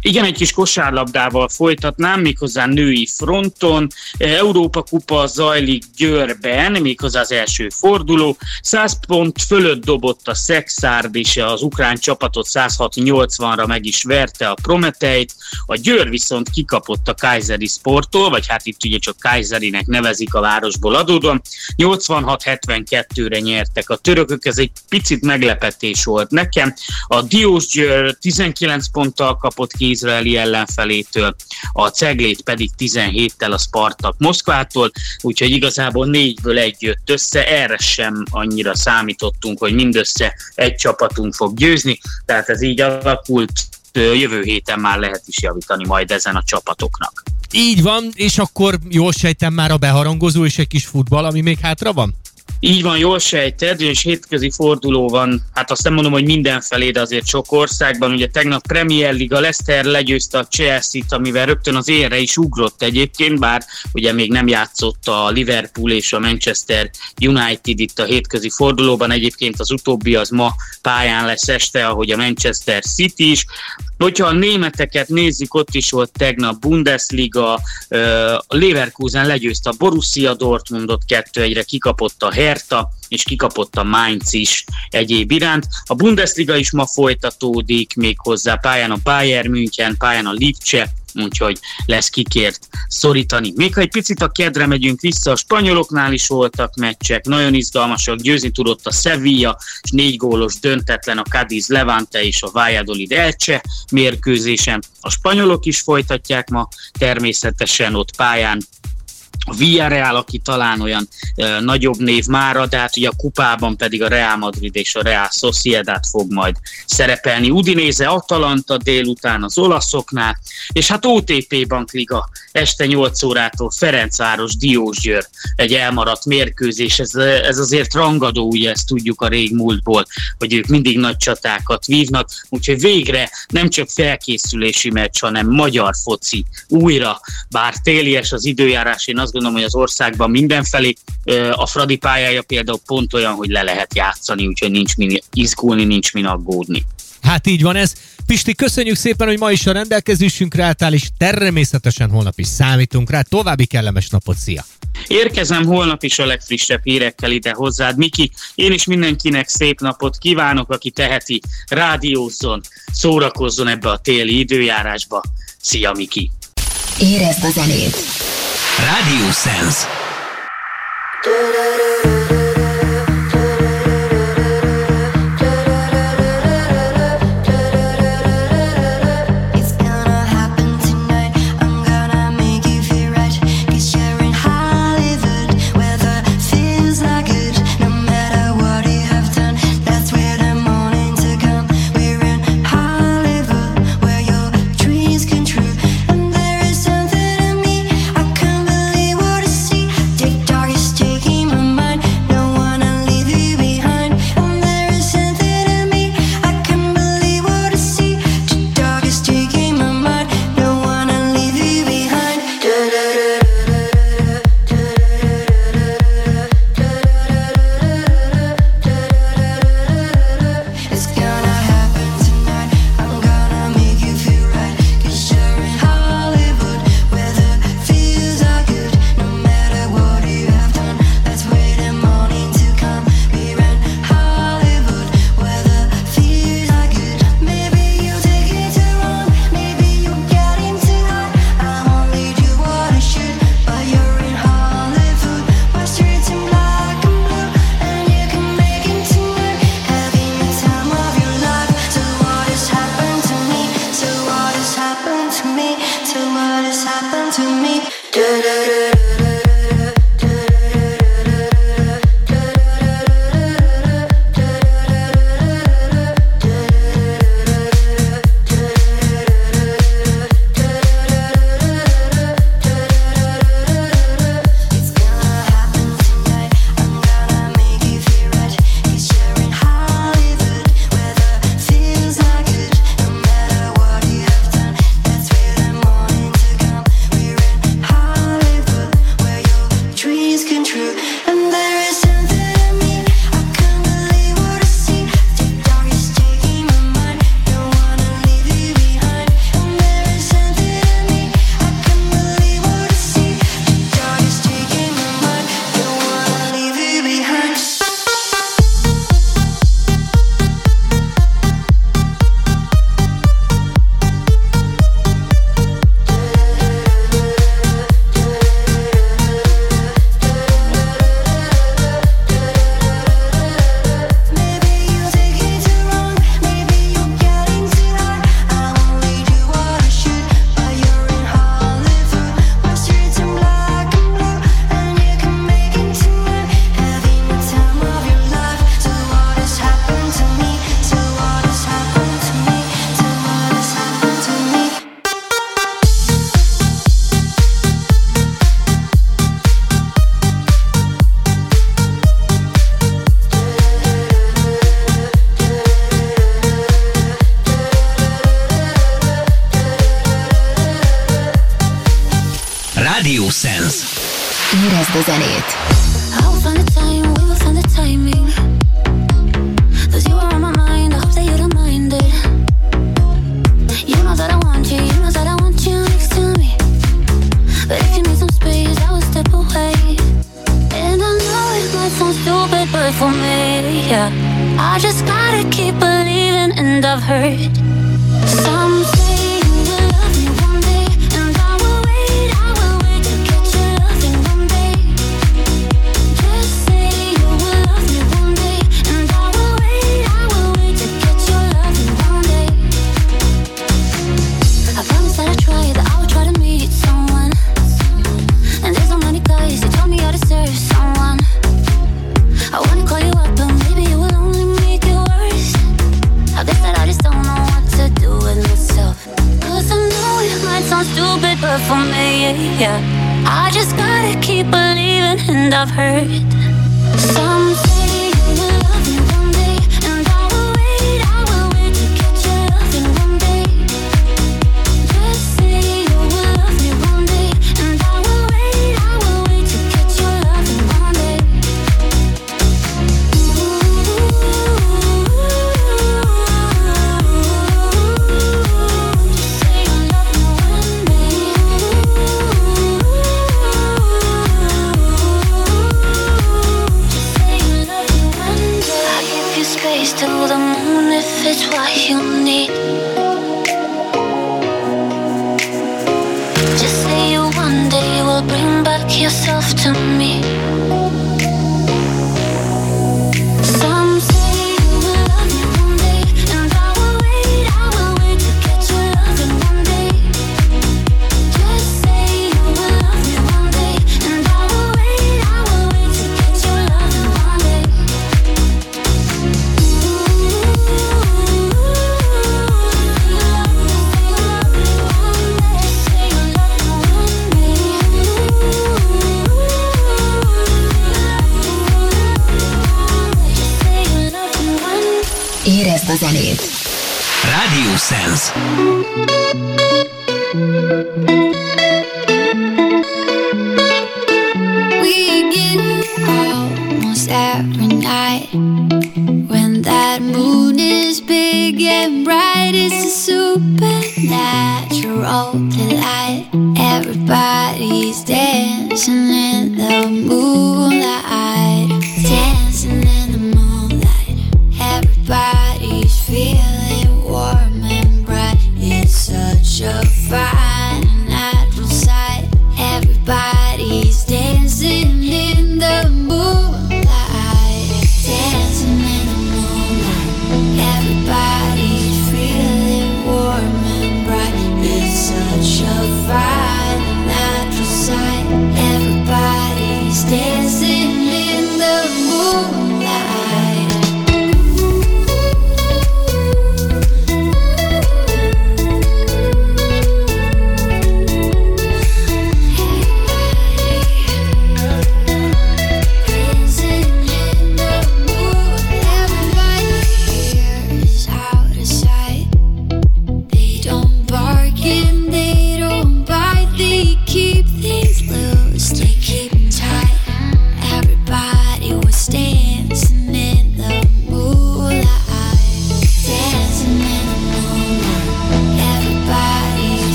Igen, egy kis kosárlabdával folytatnám, méghozzá női fronton. Európa kupa zajlik Győrben, méghozzá az első forduló. 100 pont fölött dobott a Szexárd, és az ukrán csapatot 106-80-ra meg is verte a Prometeit. A Győr viszont kikapott a Kayseri Sporttól, vagy hát itt ugye csak Kayserinek nevezik a városból adódóan. 86-72-re nyertek a törökök, ez egy picit meglepetés volt nekem. A Diós Győr 19 ponttal kapott ki izraeli ellenfelétől, a Ceglét pedig 17-tel a Spartak Moszkvától, úgyhogy igazából négyből egy jött össze, erre sem annyira számítottunk, hogy mindössze egy csapatunk fog győzni, tehát ez így alakult, jövő héten már lehet is javítani majd ezen a csapatoknak. Így van, és akkor jól sejtem már a beharangozó és egy kis futball, ami még hátra van? Így van, jól sejted, és hétközi forduló van, hát azt nem mondom, hogy mindenfelé, de azért sok országban. Ugye tegnap Premier League, a Leicester legyőzte a Chelsea-t, amivel rögtön az érre is ugrott egyébként, bár ugye még nem játszott a Liverpool és a Manchester United itt a hétközi fordulóban. Egyébként az utóbbi az ma pályán lesz este, ahogy a Manchester City is. Hogyha a németeket nézzük, ott is volt tegnap Bundesliga, a Leverkusen legyőzte a Borussia Dortmundot 2-1-re, kikapott a Hertha, és kikapott a Mainz is egyéb iránt. A Bundesliga is ma folytatódik, még hozzá pályán a Bayern München, pályán a Lipcse, úgyhogy lesz kikért szorítani. Még ha egy picit a kedre megyünk vissza, a spanyoloknál is voltak meccsek, nagyon izgalmasak, győzni tudott a Sevilla, és négy gólos döntetlen a Cadiz Levante és a Valladolid Elche mérkőzésen. A spanyolok is folytatják ma természetesen ott pályán a Villarreal, aki talán olyan ö, nagyobb név mára, de hát ugye a kupában pedig a Real Madrid és a Real Sociedad fog majd szerepelni. Udinéze Atalanta délután az olaszoknál, és hát OTP Bankliga este 8 órától Ferencváros Diósgyőr egy elmaradt mérkőzés. Ez, ez azért rangadó, ugye ezt tudjuk a régmúltból, hogy ők mindig nagy csatákat vívnak, úgyhogy végre nem csak felkészülési meccs, hanem magyar foci újra, bár télies az időjárás, én azt gondolom, hogy az országban mindenfelé a Fradi pályája például pont olyan, hogy le lehet játszani, úgyhogy nincs min izgulni, nincs min aggódni. Hát így van ez. Pisti, köszönjük szépen, hogy ma is a rendelkezésünkre álltál, és természetesen holnap is számítunk rá. További kellemes napot, szia! Érkezem holnap is a legfrissebb hírekkel ide hozzád. Miki, én is mindenkinek szép napot kívánok, aki teheti, rádiózzon, szórakozzon ebbe a téli időjárásba. Szia, Miki! Érezd a zenét! Radio Sense.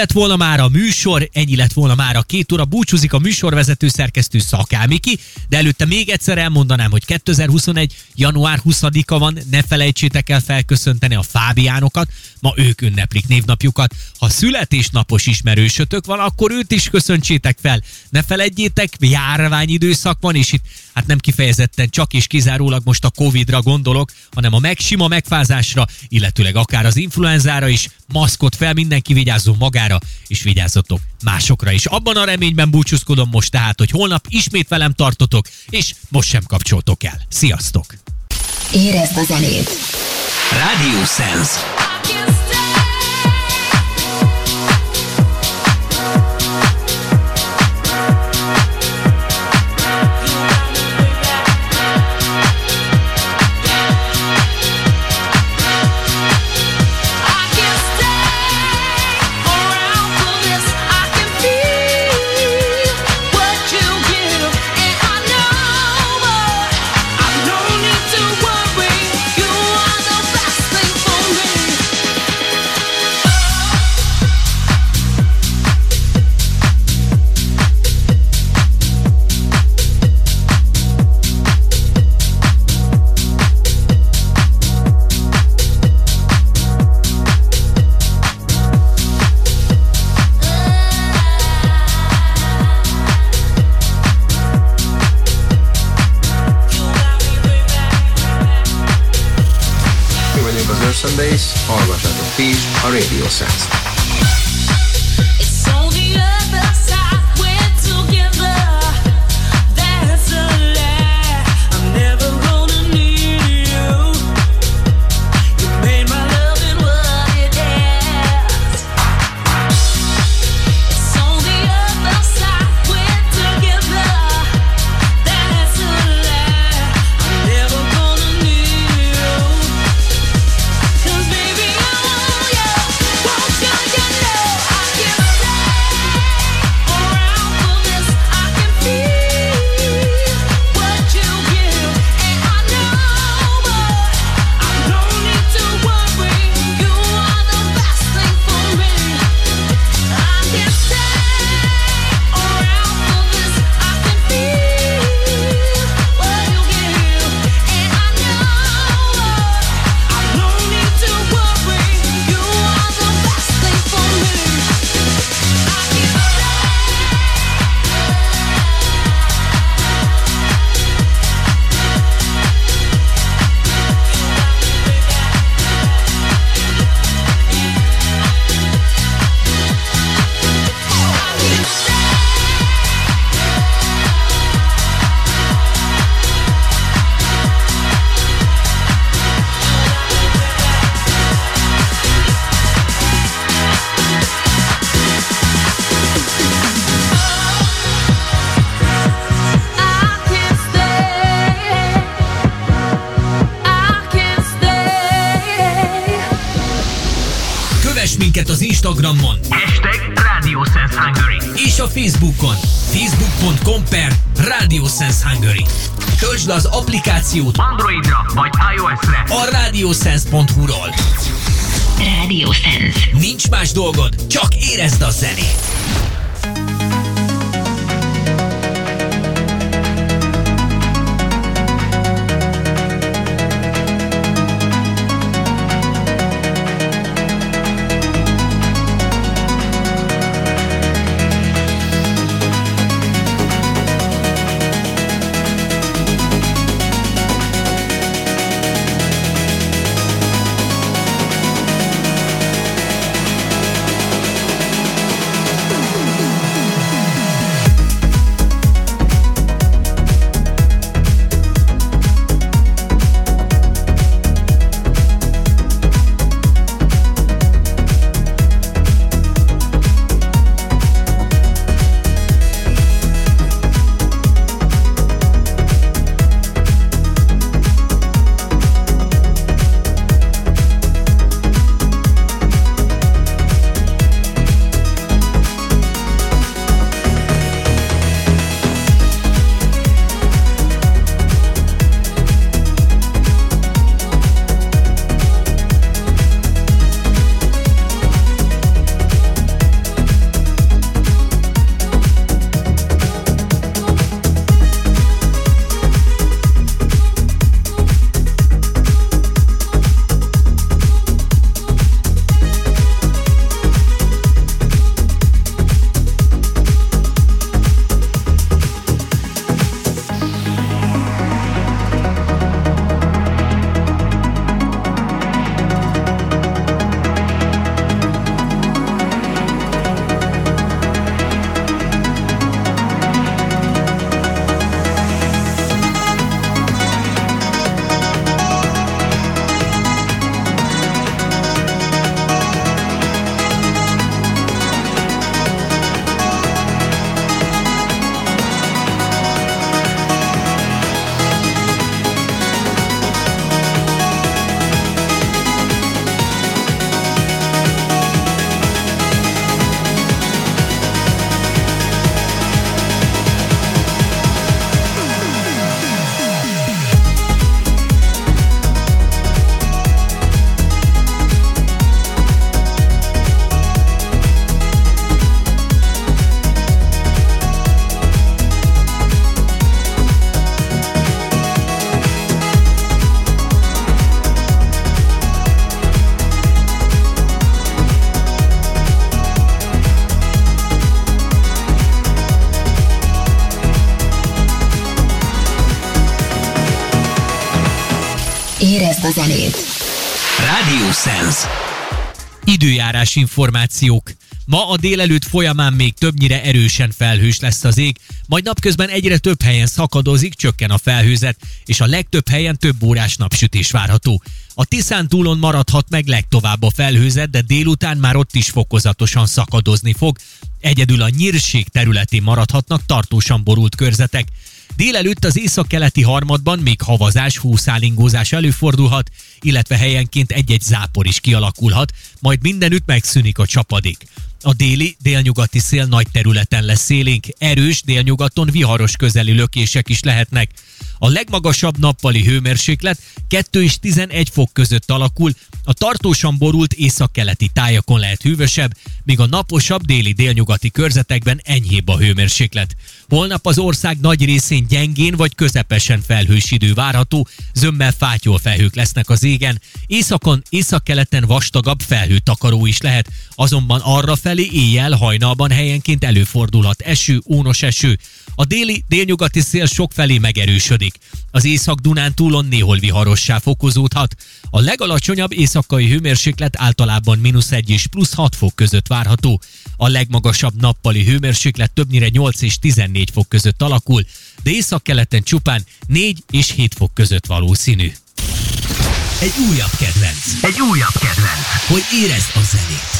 lett volna már a műsor, ennyi lett volna már a két óra. Búcsúzik a műsorvezető szerkesztő Szakámiki, de előtte még egyszer elmondanám, hogy 2021. január 20-a van, ne felejtsétek el felköszönteni a Fábiánokat, ma ők ünneplik névnapjukat. Ha születésnapos ismerősötök van, akkor őt is köszöntsétek fel. Ne feledjétek, járványidőszak van, és itt hát nem kifejezetten csak és kizárólag most a Covid-ra gondolok, hanem a megsima megfázásra, illetőleg akár az influenzára is. Maszkot fel, mindenki vigyázzon magára, és vigyázzatok másokra is. Abban a reményben búcsúzkodom most tehát, hogy holnap ismét velem tartotok, és most sem kapcsoltok el. Sziasztok! Érezd a zenét! Radio Sense. Érezd a zenét. Érezd a zenét. Radio Sense. Időjárás információk. Ma a délelőtt folyamán még többnyire erősen felhős lesz az ég, majd napközben egyre több helyen szakadozik, csökken a felhőzet, és a legtöbb helyen több órás napsütés várható. A Tiszán túlon maradhat meg legtovább a felhőzet, de délután már ott is fokozatosan szakadozni fog. Egyedül a nyírség területén maradhatnak tartósan borult körzetek. Délelőtt az északkeleti harmadban még havazás, húszálingózás előfordulhat, illetve helyenként egy-egy zápor is kialakulhat, majd mindenütt megszűnik a csapadék. A déli, délnyugati szél nagy területen lesz szélénk, erős délnyugaton viharos közeli lökések is lehetnek. A legmagasabb nappali hőmérséklet 2 és 11 fok között alakul, a tartósan borult északkeleti tájakon lehet hűvösebb, míg a naposabb déli délnyugati körzetekben enyhébb a hőmérséklet. Holnap az ország nagy részén gyengén vagy közepesen felhős idő várható, zömmel fátyol felhők lesznek az égen, északon, északkeleten vastagabb felhőtakaró is lehet, azonban arra felé éjjel hajnalban helyenként előfordulhat eső, ónos eső. A déli, délnyugati szél sok felé megerősödik. Az észak-Dunán túlon néhol viharossá fokozódhat. A legalacsonyabb éjszakai hőmérséklet általában mínusz 1 és plusz 6 fok között várható. A legmagasabb nappali hőmérséklet többnyire 8 és 14 fok között alakul, de északkeleten csupán 4 és 7 fok között valószínű. Egy újabb kedvenc. Egy újabb kedvenc. Hogy érezd a zenét.